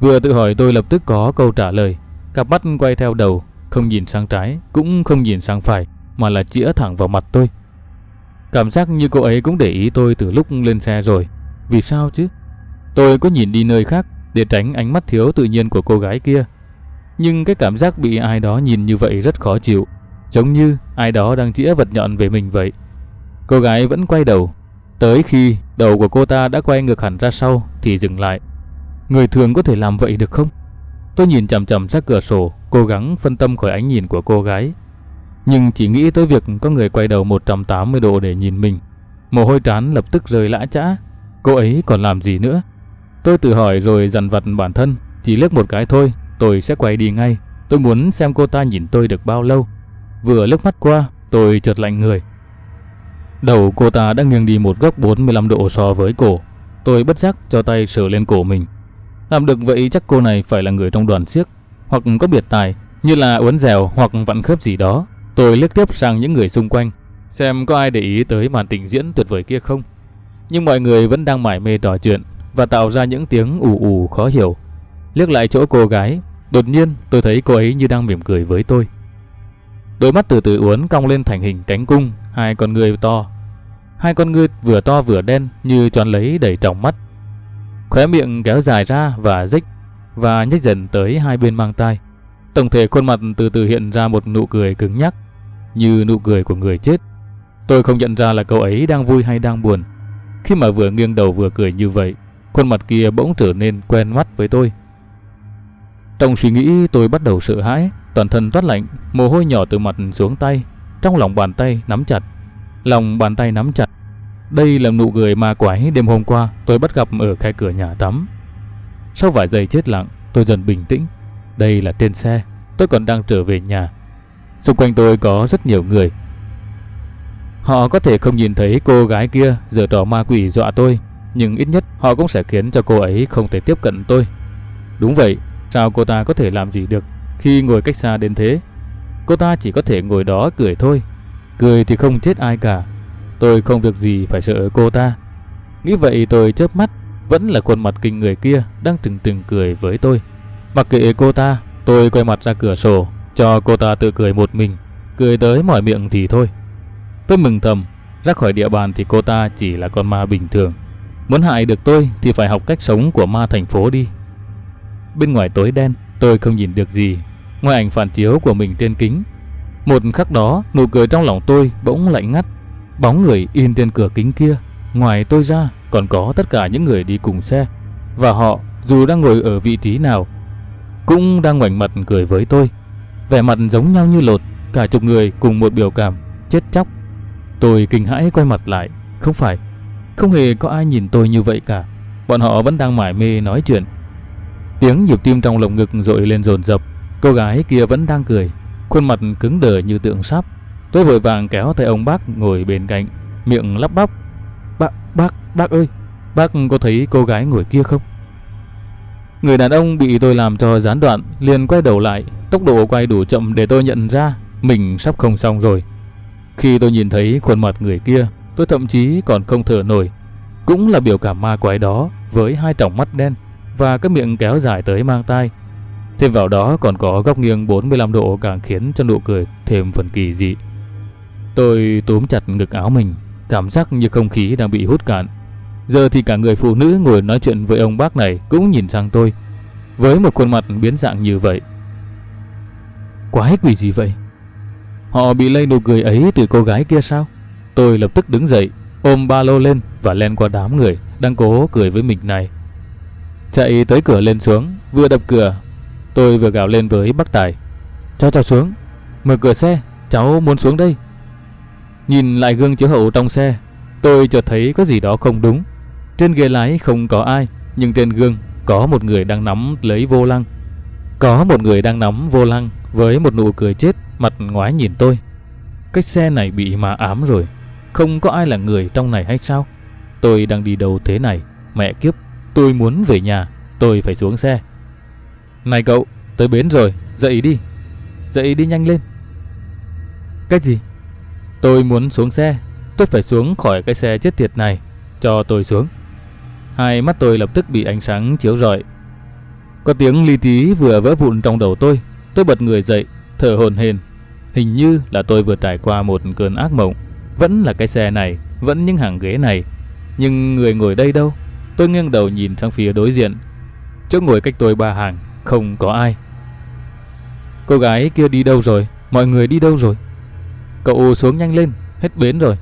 Vừa tự hỏi tôi lập tức có câu trả lời. Cặp mắt quay theo đầu, không nhìn sang trái, cũng không nhìn sang phải, mà là chĩa thẳng vào mặt tôi. Cảm giác như cô ấy cũng để ý tôi từ lúc lên xe rồi. Vì sao chứ? Tôi có nhìn đi nơi khác để tránh ánh mắt thiếu tự nhiên của cô gái kia. Nhưng cái cảm giác bị ai đó nhìn như vậy rất khó chịu, giống như ai đó đang chĩa vật nhọn về mình vậy. Cô gái vẫn quay đầu, tới khi đầu của cô ta đã quay ngược hẳn ra sau thì dừng lại. Người thường có thể làm vậy được không? Tôi nhìn chằm chằm ra cửa sổ, cố gắng phân tâm khỏi ánh nhìn của cô gái. Nhưng chỉ nghĩ tới việc có người quay đầu 180 độ để nhìn mình. Mồ hôi trán lập tức rơi lã chã. Cô ấy còn làm gì nữa? Tôi tự hỏi rồi dằn vặt bản thân. Chỉ liếc một cái thôi, tôi sẽ quay đi ngay. Tôi muốn xem cô ta nhìn tôi được bao lâu. Vừa lướt mắt qua, tôi chợt lạnh người. Đầu cô ta đã nghiêng đi một góc 45 độ so với cổ. Tôi bất giác cho tay sờ lên cổ mình. Làm được vậy chắc cô này phải là người trong đoàn siếc, hoặc có biệt tài, như là uốn dẻo hoặc vặn khớp gì đó. Tôi liếc tiếp sang những người xung quanh, xem có ai để ý tới màn trình diễn tuyệt vời kia không. Nhưng mọi người vẫn đang mải mê trò chuyện và tạo ra những tiếng ù ù khó hiểu. Liếc lại chỗ cô gái, đột nhiên tôi thấy cô ấy như đang mỉm cười với tôi. Đôi mắt từ từ uốn cong lên thành hình cánh cung, hai con người to. Hai con ngươi vừa to vừa đen như tròn lấy đầy tròng mắt. Khóe miệng kéo dài ra và rích và nhếch dần tới hai bên mang tai. Tổng thể khuôn mặt từ từ hiện ra một nụ cười cứng nhắc như nụ cười của người chết. Tôi không nhận ra là cậu ấy đang vui hay đang buồn. Khi mà vừa nghiêng đầu vừa cười như vậy, khuôn mặt kia bỗng trở nên quen mắt với tôi. Trong suy nghĩ tôi bắt đầu sợ hãi, toàn thân toát lạnh, mồ hôi nhỏ từ mặt xuống tay, trong lòng bàn tay nắm chặt. Lòng bàn tay nắm chặt. Đây là nụ cười ma quái đêm hôm qua tôi bắt gặp ở khai cửa nhà tắm. Sau vài giây chết lặng, tôi dần bình tĩnh. Đây là tên xe, tôi còn đang trở về nhà. Xung quanh tôi có rất nhiều người. Họ có thể không nhìn thấy cô gái kia giờ trò ma quỷ dọa tôi, nhưng ít nhất họ cũng sẽ khiến cho cô ấy không thể tiếp cận tôi. Đúng vậy, sao cô ta có thể làm gì được khi ngồi cách xa đến thế? Cô ta chỉ có thể ngồi đó cười thôi. Cười thì không chết ai cả. Tôi không việc gì phải sợ cô ta. Nghĩ vậy tôi chớp mắt, vẫn là khuôn mặt kinh người kia đang từng từng cười với tôi. Mặc kệ cô ta, tôi quay mặt ra cửa sổ, cho cô ta tự cười một mình, cười tới mỏi miệng thì thôi. Tôi mừng thầm, ra khỏi địa bàn thì cô ta chỉ là con ma bình thường. Muốn hại được tôi thì phải học cách sống của ma thành phố đi. Bên ngoài tối đen, tôi không nhìn được gì, ngoài ảnh phản chiếu của mình trên kính. Một khắc đó, nụ cười trong lòng tôi bỗng lạnh ngắt. Bóng người in trên cửa kính kia, ngoài tôi ra còn có tất cả những người đi cùng xe. Và họ, dù đang ngồi ở vị trí nào, cũng đang ngoảnh mặt cười với tôi. Vẻ mặt giống nhau như lột, cả chục người cùng một biểu cảm, chết chóc. Tôi kinh hãi quay mặt lại, không phải, không hề có ai nhìn tôi như vậy cả. Bọn họ vẫn đang mải mê nói chuyện. Tiếng nhịp tim trong lồng ngực dội lên dồn dập, cô gái kia vẫn đang cười, khuôn mặt cứng đờ như tượng sáp. Tôi vội vàng kéo tay ông bác ngồi bên cạnh, miệng lắp bắp. Bác, bác, bác ơi, bác có thấy cô gái ngồi kia không? Người đàn ông bị tôi làm cho gián đoạn, liền quay đầu lại, tốc độ quay đủ chậm để tôi nhận ra mình sắp không xong rồi. Khi tôi nhìn thấy khuôn mặt người kia, tôi thậm chí còn không thở nổi. Cũng là biểu cảm ma quái đó với hai tròng mắt đen và cái miệng kéo dài tới mang tai. Thêm vào đó còn có góc nghiêng 45 độ càng khiến cho nụ cười thêm phần kỳ dị. Tôi túm chặt ngực áo mình, cảm giác như không khí đang bị hút cạn. Giờ thì cả người phụ nữ ngồi nói chuyện với ông bác này cũng nhìn sang tôi, với một khuôn mặt biến dạng như vậy. Quái quỷ gì vậy? Họ bị lây nụ cười ấy từ cô gái kia sao? Tôi lập tức đứng dậy, ôm ba lô lên và len qua đám người, đang cố cười với mình này. Chạy tới cửa lên xuống, vừa đập cửa, tôi vừa gào lên với bác Tài. Cho cháu xuống, mở cửa xe, cháu muốn xuống đây. Nhìn lại gương chiếu hậu trong xe, tôi chợt thấy có gì đó không đúng. Trên ghế lái không có ai, nhưng trên gương có một người đang nắm lấy vô lăng. Có một người đang nắm vô lăng với một nụ cười chết, mặt ngoái nhìn tôi. Cái xe này bị mà ám rồi, không có ai là người trong này hay sao? Tôi đang đi đâu thế này? Mẹ kiếp, tôi muốn về nhà, tôi phải xuống xe. Này cậu, tới bến rồi, dậy đi. Dậy đi nhanh lên. Cái gì? Tôi muốn xuống xe, tôi phải xuống khỏi cái xe chết tiệt này, cho tôi xuống. Hai mắt tôi lập tức bị ánh sáng chiếu rọi. Có tiếng ly tí vừa vỡ vụn trong đầu tôi, tôi bật người dậy, thở hổn hển. Hình như là tôi vừa trải qua một cơn ác mộng. Vẫn là cái xe này, vẫn những hàng ghế này. Nhưng người ngồi đây đâu? Tôi nghiêng đầu nhìn sang phía đối diện. Chỗ ngồi cách tôi ba hàng, không có ai. Cô gái kia đi đâu rồi? Mọi người đi đâu rồi? Cậu xuống nhanh lên, hết bến rồi.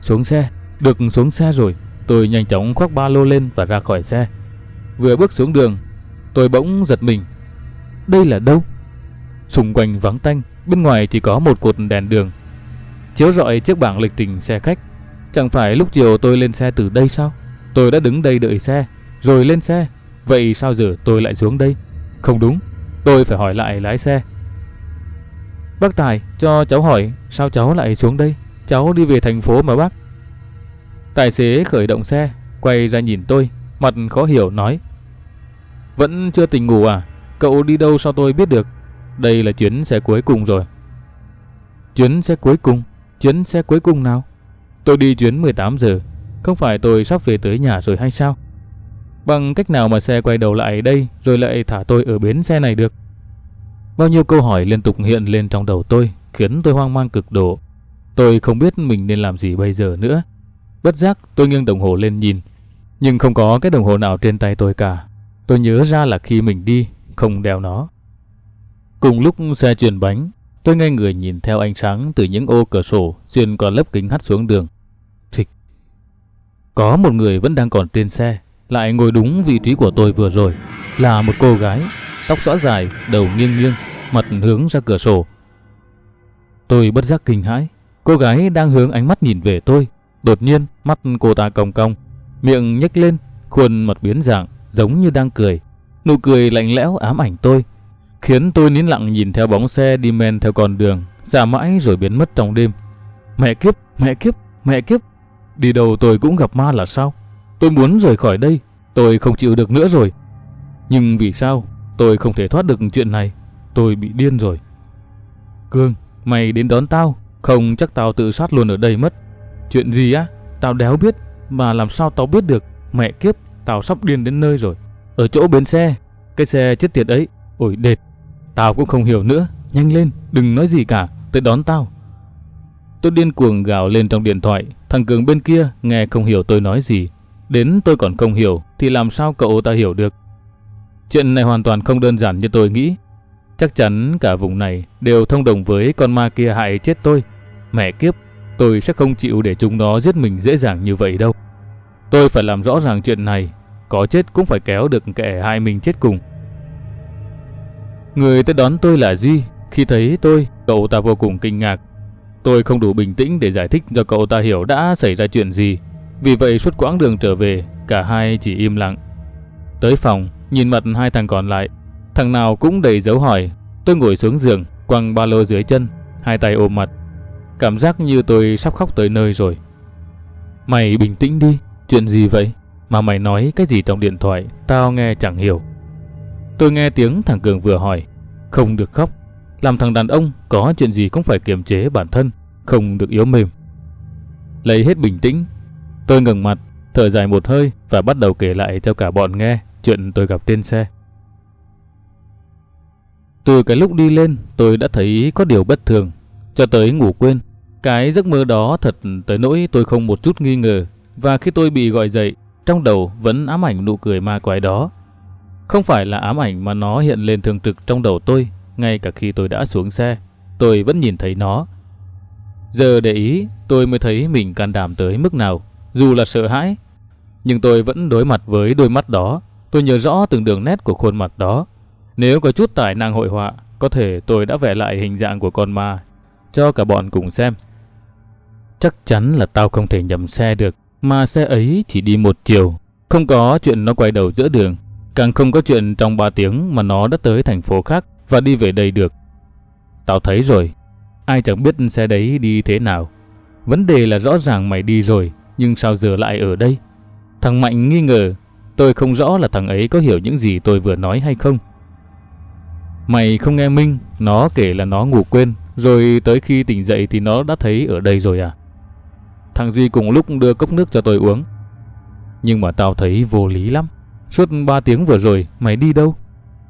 Xuống xe, được xuống xe rồi. Tôi nhanh chóng khoác ba lô lên và ra khỏi xe. Vừa bước xuống đường, tôi bỗng giật mình. Đây là đâu? Xung quanh vắng tanh, bên ngoài chỉ có một cột đèn đường. Chiếu rọi chiếc bảng lịch trình xe khách. Chẳng phải lúc chiều tôi lên xe từ đây sao? Tôi đã đứng đây đợi xe, rồi lên xe. Vậy sao giờ tôi lại xuống đây? Không đúng, tôi phải hỏi lại lái xe. Bác Tài, cho cháu hỏi, sao cháu lại xuống đây? Cháu đi về thành phố mà bác. Tài xế khởi động xe, quay ra nhìn tôi, mặt khó hiểu nói. Vẫn chưa tỉnh ngủ à? Cậu đi đâu sao tôi biết được? Đây là chuyến xe cuối cùng rồi. Chuyến xe cuối cùng? Chuyến xe cuối cùng nào? Tôi đi chuyến 18 giờ, không phải tôi sắp về tới nhà rồi hay sao? Bằng cách nào mà xe quay đầu lại đây rồi lại thả tôi ở bến xe này được? Bao nhiêu câu hỏi liên tục hiện lên trong đầu tôi, khiến tôi hoang mang cực độ. Tôi không biết mình nên làm gì bây giờ nữa. Bất giác tôi nghiêng đồng hồ lên nhìn, nhưng không có cái đồng hồ nào trên tay tôi cả. Tôi nhớ ra là khi mình đi, không đeo nó. Cùng lúc xe chuyển bánh, tôi ngay người nhìn theo ánh sáng từ những ô cửa sổ xuyên qua lớp kính hắt xuống đường. Có một người vẫn đang còn trên xe, lại ngồi đúng vị trí của tôi vừa rồi, là một cô gái, tóc xõa dài, đầu nghiêng nghiêng, mặt hướng ra cửa sổ. Tôi bất giác kinh hãi, cô gái đang hướng ánh mắt nhìn về tôi, đột nhiên mắt cô ta cong cong, miệng nhếch lên, khuôn mặt biến dạng, giống như đang cười. Nụ cười lạnh lẽo ám ảnh tôi, khiến tôi nín lặng nhìn theo bóng xe đi men theo con đường, xa mãi rồi biến mất trong đêm. Mẹ kiếp, mẹ kiếp, mẹ kiếp, đi đâu tôi cũng gặp ma là sao? Tôi muốn rời khỏi đây, tôi không chịu được nữa rồi. Nhưng vì sao tôi không thể thoát được chuyện này? Tôi bị điên rồi. Cương, mày đến đón tao, không chắc tao tự sát luôn ở đây mất. Chuyện gì á? Tao đéo biết, mà làm sao tao biết được? Mẹ kiếp, tao sắp điên đến nơi rồi. Ở chỗ bến xe, cái xe chết tiệt ấy, ôi đệt. Tao cũng không hiểu nữa, nhanh lên, đừng nói gì cả, tới đón tao. Tôi điên cuồng gào lên trong điện thoại, thằng Cường bên kia nghe không hiểu tôi nói gì. Đến tôi còn không hiểu thì làm sao cậu ta hiểu được. Chuyện này hoàn toàn không đơn giản như tôi nghĩ. Chắc chắn cả vùng này đều thông đồng với con ma kia hại chết tôi. Mẹ kiếp, tôi sẽ không chịu để chúng nó giết mình dễ dàng như vậy đâu. Tôi phải làm rõ ràng chuyện này, có chết cũng phải kéo được kẻ hai mình chết cùng. Người tới đón tôi là Duy, khi thấy tôi, cậu ta vô cùng kinh ngạc. Tôi không đủ bình tĩnh để giải thích cho cậu ta hiểu đã xảy ra chuyện gì. Vì vậy suốt quãng đường trở về, cả hai chỉ im lặng. Tới phòng, nhìn mặt hai thằng còn lại, thằng nào cũng đầy dấu hỏi. Tôi ngồi xuống giường, quăng ba lô dưới chân, hai tay ôm mặt. Cảm giác như tôi sắp khóc tới nơi rồi. Mày bình tĩnh đi, chuyện gì vậy? Mà mày nói cái gì trong điện thoại, tao nghe chẳng hiểu. Tôi nghe tiếng thằng Cường vừa hỏi, không được khóc. Làm thằng đàn ông có chuyện gì cũng phải kiềm chế bản thân, không được yếu mềm. Lấy hết bình tĩnh, tôi ngừng mặt, thở dài một hơi và bắt đầu kể lại cho cả bọn nghe chuyện tôi gặp tên xe. Từ cái lúc đi lên, tôi đã thấy có điều bất thường, cho tới ngủ quên. Cái giấc mơ đó thật tới nỗi tôi không một chút nghi ngờ, và khi tôi bị gọi dậy, trong đầu vẫn ám ảnh nụ cười ma quái đó. Không phải là ám ảnh mà nó hiện lên thường trực trong đầu tôi, ngay cả khi tôi đã xuống xe, tôi vẫn nhìn thấy nó. Giờ để ý, tôi mới thấy mình can đảm tới mức nào, dù là sợ hãi. Nhưng tôi vẫn đối mặt với đôi mắt đó. Tôi nhớ rõ từng đường nét của khuôn mặt đó. Nếu có chút tài năng hội họa, có thể tôi đã vẽ lại hình dạng của con ma cho cả bọn cùng xem. Chắc chắn là tao không thể nhầm xe được, mà xe ấy chỉ đi một chiều. Không có chuyện nó quay đầu giữa đường, càng không có chuyện trong 3 tiếng mà nó đã tới thành phố khác và đi về đây được. Tao thấy rồi, ai chẳng biết xe đấy đi thế nào. Vấn đề là rõ ràng mày đi rồi, nhưng sao giờ lại ở đây? Thằng Mạnh nghi ngờ, tôi không rõ là thằng ấy có hiểu những gì tôi vừa nói hay không. Mày không nghe Minh, nó kể là nó ngủ quên, rồi tới khi tỉnh dậy thì nó đã thấy ở đây rồi à? Thằng Duy cùng lúc đưa cốc nước cho tôi uống. Nhưng mà tao thấy vô lý lắm. Suốt 3 tiếng vừa rồi, mày đi đâu?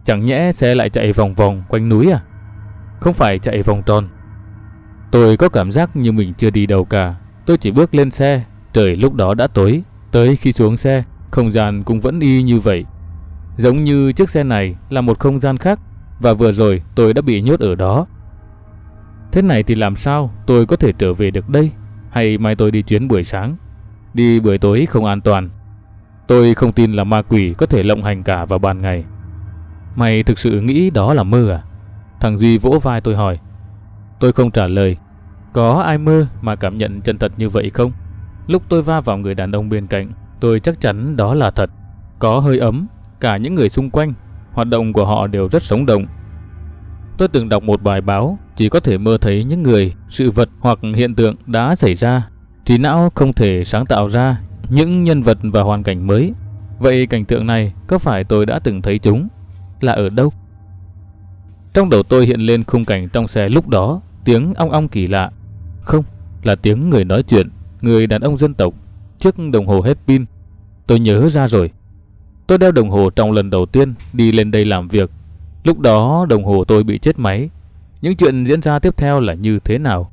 Chẳng nhẽ xe lại chạy vòng vòng quanh núi à? Không phải chạy vòng tròn. Tôi có cảm giác như mình chưa đi đâu cả. Tôi chỉ bước lên xe, trời lúc đó đã tối. Tới khi xuống xe, không gian cũng vẫn y như vậy. Giống như chiếc xe này là một không gian khác và vừa rồi tôi đã bị nhốt ở đó. Thế này thì làm sao tôi có thể trở về được đây? Hay mai tôi đi chuyến buổi sáng? Đi buổi tối không an toàn. Tôi không tin là ma quỷ có thể lộng hành cả vào ban ngày. Mày thực sự nghĩ đó là mơ à? Thằng Duy vỗ vai tôi hỏi. Tôi không trả lời. Có ai mơ mà cảm nhận chân thật như vậy không? Lúc tôi va vào người đàn ông bên cạnh, tôi chắc chắn đó là thật. Có hơi ấm, cả những người xung quanh hoạt động của họ đều rất sống động. Tôi từng đọc một bài báo, chỉ có thể mơ thấy những người, sự vật hoặc hiện tượng đã xảy ra. Trí não không thể sáng tạo ra những nhân vật và hoàn cảnh mới. Vậy cảnh tượng này có phải tôi đã từng thấy chúng? Là ở đâu? Trong đầu tôi hiện lên khung cảnh trong xe lúc đó, tiếng ong ong kỳ lạ. Không, là tiếng người nói chuyện, người đàn ông dân tộc, chiếc đồng hồ hết pin. Tôi nhớ ra rồi, Tôi đeo đồng hồ trong lần đầu tiên đi lên đây làm việc. Lúc đó đồng hồ tôi bị chết máy. Những chuyện diễn ra tiếp theo là như thế nào?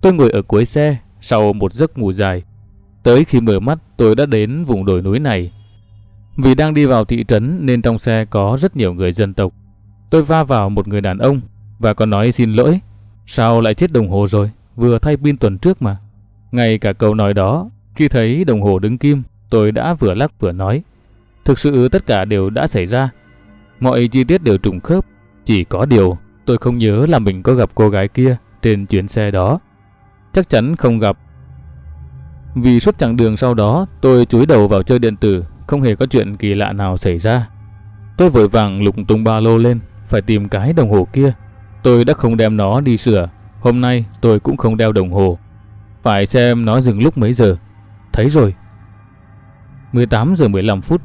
Tôi ngồi ở cuối xe sau một giấc ngủ dài. Tới khi mở mắt tôi đã đến vùng đồi núi này. Vì đang đi vào thị trấn nên trong xe có rất nhiều người dân tộc. Tôi va vào một người đàn ông và có nói xin lỗi. Sao lại chết đồng hồ rồi? Vừa thay pin tuần trước mà. Ngay cả câu nói đó, khi thấy đồng hồ đứng kim, tôi đã vừa lắc vừa nói. Thực sự tất cả đều đã xảy ra. Mọi chi tiết đều trùng khớp. Chỉ có điều tôi không nhớ là mình có gặp cô gái kia trên chuyến xe đó. Chắc chắn không gặp. Vì suốt chặng đường sau đó tôi chúi đầu vào chơi điện tử, không hề có chuyện kỳ lạ nào xảy ra. Tôi vội vàng lục tung ba lô lên, phải tìm cái đồng hồ kia. Tôi đã không đem nó đi sửa, hôm nay tôi cũng không đeo đồng hồ. Phải xem nó dừng lúc mấy giờ. Thấy rồi. 18 giờ 15 phút,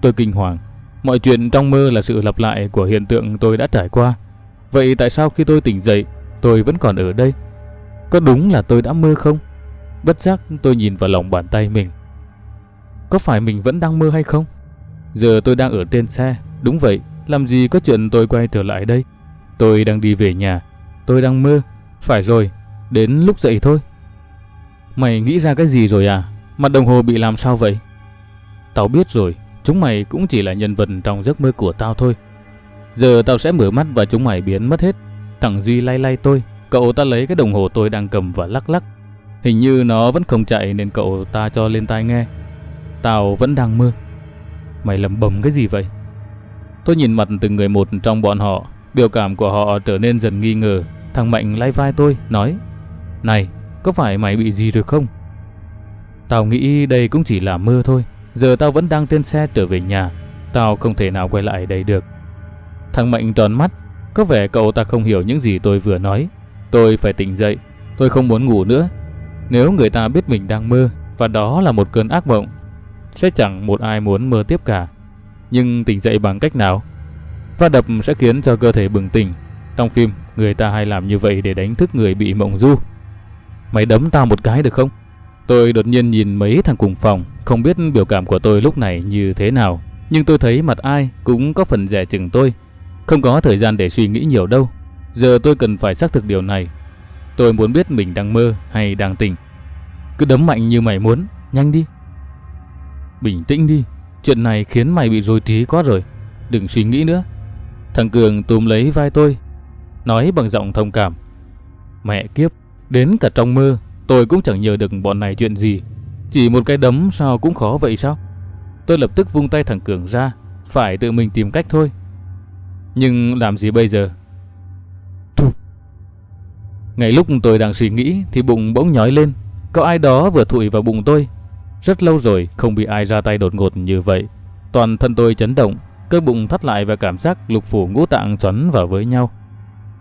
Tôi kinh hoàng. Mọi chuyện trong mơ là sự lặp lại của hiện tượng tôi đã trải qua. Vậy tại sao khi tôi tỉnh dậy, tôi vẫn còn ở đây? Có đúng là tôi đã mơ không? Bất giác tôi nhìn vào lòng bàn tay mình. Có phải mình vẫn đang mơ hay không? Giờ tôi đang ở trên xe. Đúng vậy, làm gì có chuyện tôi quay trở lại đây? Tôi đang đi về nhà. Tôi đang mơ. Phải rồi, đến lúc dậy thôi. Mày nghĩ ra cái gì rồi à? Mặt đồng hồ bị làm sao vậy? Tao biết rồi, Chúng mày cũng chỉ là nhân vật trong giấc mơ của tao thôi. Giờ tao sẽ mở mắt và chúng mày biến mất hết. Thằng Duy lay lay tôi, cậu ta lấy cái đồng hồ tôi đang cầm và lắc lắc. Hình như nó vẫn không chạy nên cậu ta cho lên tai nghe. Tao vẫn đang mơ. Mày lầm bầm cái gì vậy? Tôi nhìn mặt từng người một trong bọn họ, biểu cảm của họ trở nên dần nghi ngờ. Thằng Mạnh lay vai tôi, nói Này, có phải mày bị gì rồi không? Tao nghĩ đây cũng chỉ là mơ thôi. Giờ tao vẫn đang trên xe trở về nhà Tao không thể nào quay lại đây được Thằng Mạnh tròn mắt Có vẻ cậu ta không hiểu những gì tôi vừa nói Tôi phải tỉnh dậy Tôi không muốn ngủ nữa Nếu người ta biết mình đang mơ Và đó là một cơn ác mộng sẽ chẳng một ai muốn mơ tiếp cả Nhưng tỉnh dậy bằng cách nào Va đập sẽ khiến cho cơ thể bừng tỉnh Trong phim người ta hay làm như vậy để đánh thức người bị mộng du Mày đấm tao một cái được không Tôi đột nhiên nhìn mấy thằng cùng phòng, không biết biểu cảm của tôi lúc này như thế nào, nhưng tôi thấy mặt ai cũng có phần rẻ chừng tôi. Không có thời gian để suy nghĩ nhiều đâu. Giờ tôi cần phải xác thực điều này. Tôi muốn biết mình đang mơ hay đang tỉnh. Cứ đấm mạnh như mày muốn, nhanh đi. Bình tĩnh đi, chuyện này khiến mày bị rối trí quá rồi. Đừng suy nghĩ nữa. Thằng Cường túm lấy vai tôi, nói bằng giọng thông cảm. Mẹ kiếp, đến cả trong mơ Tôi cũng chẳng nhờ được bọn này chuyện gì. Chỉ một cái đấm sao cũng khó vậy sao? Tôi lập tức vung tay thằng Cường ra, phải tự mình tìm cách thôi. Nhưng làm gì bây giờ? Thu. Ngay lúc tôi đang suy nghĩ thì bụng bỗng nhói lên, có ai đó vừa thụi vào bụng tôi. Rất lâu rồi không bị ai ra tay đột ngột như vậy. Toàn thân tôi chấn động, cơ bụng thắt lại và cảm giác lục phủ ngũ tạng xoắn vào với nhau.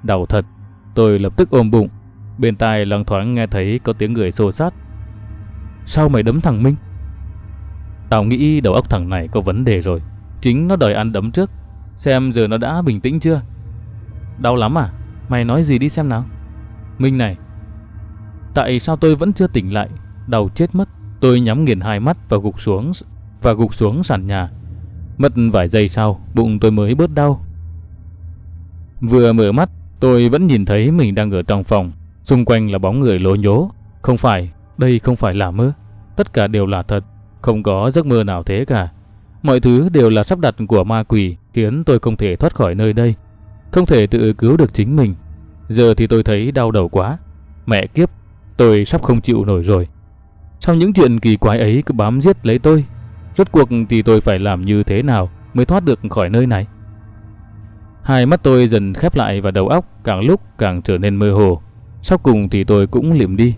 Đau thật, tôi lập tức ôm bụng. Bên tai loáng thoáng nghe thấy có tiếng người xô sát. Sao mày đấm thằng Minh? Tao nghĩ đầu óc thằng này có vấn đề rồi. Chính nó đòi ăn đấm trước. Xem giờ nó đã bình tĩnh chưa? Đau lắm à? Mày nói gì đi xem nào. Minh này. Tại sao tôi vẫn chưa tỉnh lại? Đau chết mất. Tôi nhắm nghiền hai mắt và gục xuống và gục xuống sàn nhà. Mất vài giây sau, bụng tôi mới bớt đau. Vừa mở mắt, tôi vẫn nhìn thấy mình đang ở trong phòng. Xung quanh là bóng người lố nhố. Không phải, đây không phải là mơ. Tất cả đều là thật. Không có giấc mơ nào thế cả. Mọi thứ đều là sắp đặt của ma quỷ khiến tôi không thể thoát khỏi nơi đây. Không thể tự cứu được chính mình. Giờ thì tôi thấy đau đầu quá. Mẹ kiếp, tôi sắp không chịu nổi rồi. Sao những chuyện kỳ quái ấy cứ bám giết lấy tôi? Rốt cuộc thì tôi phải làm như thế nào mới thoát được khỏi nơi này? Hai mắt tôi dần khép lại và đầu óc càng lúc càng trở nên mơ hồ. Sau cùng thì tôi cũng liệm đi.